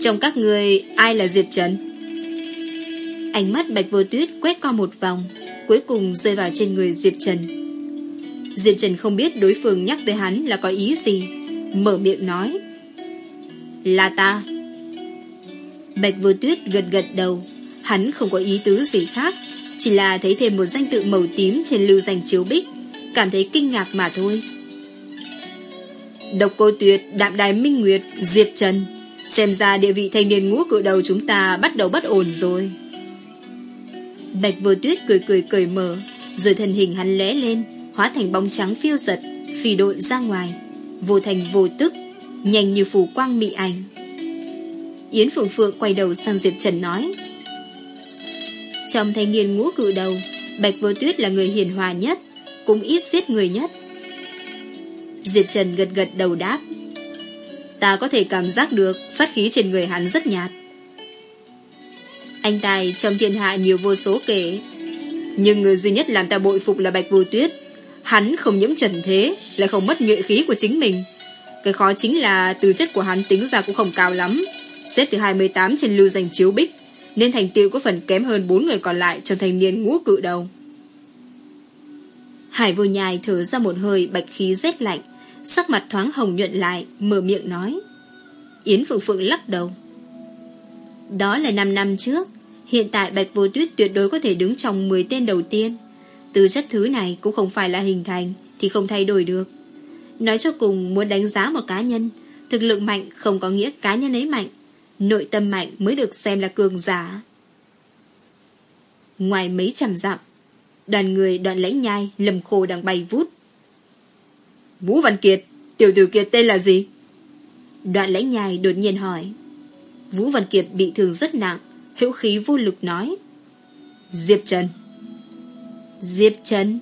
Trong các người ai là Diệp Trần? Ánh mắt Bạch vô tuyết quét qua một vòng, cuối cùng rơi vào trên người Diệp Trần. Diệp Trần không biết đối phương nhắc tới hắn là có ý gì, mở miệng nói. Là ta. Bạch vô tuyết gật gật đầu, Hắn không có ý tứ gì khác Chỉ là thấy thêm một danh tự màu tím Trên lưu danh chiếu bích Cảm thấy kinh ngạc mà thôi. Độc cô tuyệt, đạm đài minh nguyệt Diệp Trần Xem ra địa vị thanh niên ngũ cự đầu chúng ta Bắt đầu bất ổn rồi. Bạch vô tuyết cười cười cười mở Rồi thân hình hắn lé lên Hóa thành bóng trắng phiêu giật Phi đội ra ngoài. Vô thành vô tức Nhanh như phủ quang mị ảnh. Yến Phượng Phượng quay đầu sang Diệp Trần nói trong thanh niên ngũ cử đầu, Bạch Vô Tuyết là người hiền hòa nhất, cũng ít giết người nhất. Diệp Trần gật gật đầu đáp. Ta có thể cảm giác được sát khí trên người hắn rất nhạt. Anh tài trong thiên hạ nhiều vô số kể. Nhưng người duy nhất làm ta bội phục là Bạch Vô Tuyết. Hắn không nhiễm trần thế, lại không mất nhuệ khí của chính mình. Cái khó chính là từ chất của hắn tính ra cũng không cao lắm. Xếp từ 28 trên lưu danh chiếu bích, nên thành tiêu có phần kém hơn bốn người còn lại trong thành niên ngũ cự đầu. Hải vô nhai thở ra một hơi bạch khí rét lạnh, sắc mặt thoáng hồng nhuận lại, mở miệng nói. Yến Phượng Phượng lắc đầu. Đó là 5 năm trước, hiện tại Bạch Vô Tuyết tuyệt đối có thể đứng trong 10 tên đầu tiên. Từ chất thứ này cũng không phải là hình thành, thì không thay đổi được. Nói cho cùng muốn đánh giá một cá nhân, thực lực mạnh không có nghĩa cá nhân ấy mạnh, nội tâm mạnh mới được xem là cường giả. Ngoài mấy trăm dặm, đoàn người đoạn lãnh nhai lầm khô đang bay vút. Vũ Văn Kiệt, tiểu tử Kiệt tên là gì? Đoạn lãnh nhai đột nhiên hỏi. Vũ Văn Kiệt bị thương rất nặng, hữu khí vô lực nói. Diệp Trần. Diệp Trần.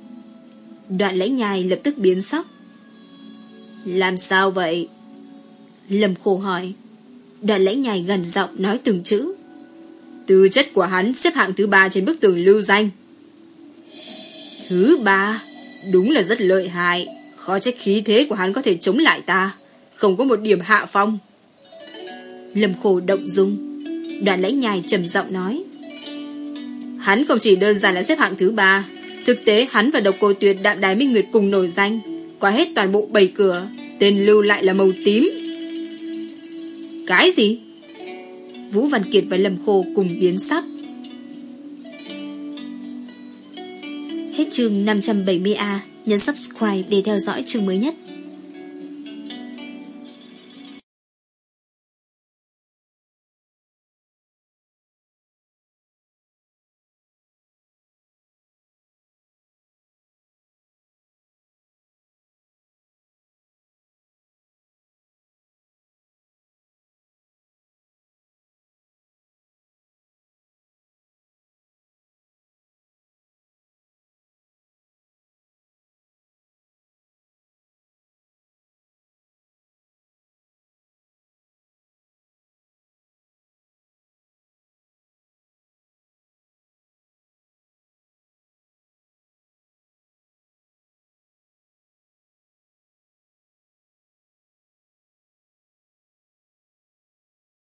Đoạn lãnh nhai lập tức biến sắc. Làm sao vậy? Lâm khô hỏi. Đoạn lãnh nhài gần giọng nói từng chữ. Tư chất của hắn xếp hạng thứ ba trên bức tường lưu danh. Thứ ba, đúng là rất lợi hại. Khó trách khí thế của hắn có thể chống lại ta. Không có một điểm hạ phong. Lâm khổ động dung. Đoạn lãnh nhài trầm giọng nói. Hắn không chỉ đơn giản là xếp hạng thứ ba. Thực tế hắn và độc cô tuyệt đạm đái minh nguyệt cùng nổi danh. Qua hết toàn bộ bảy cửa. Tên lưu lại là màu tím. Cái gì? Vũ Văn Kiệt và Lâm Khô cùng biến sắc. Hết chương 570A, nhấn subscribe để theo dõi chương mới nhất.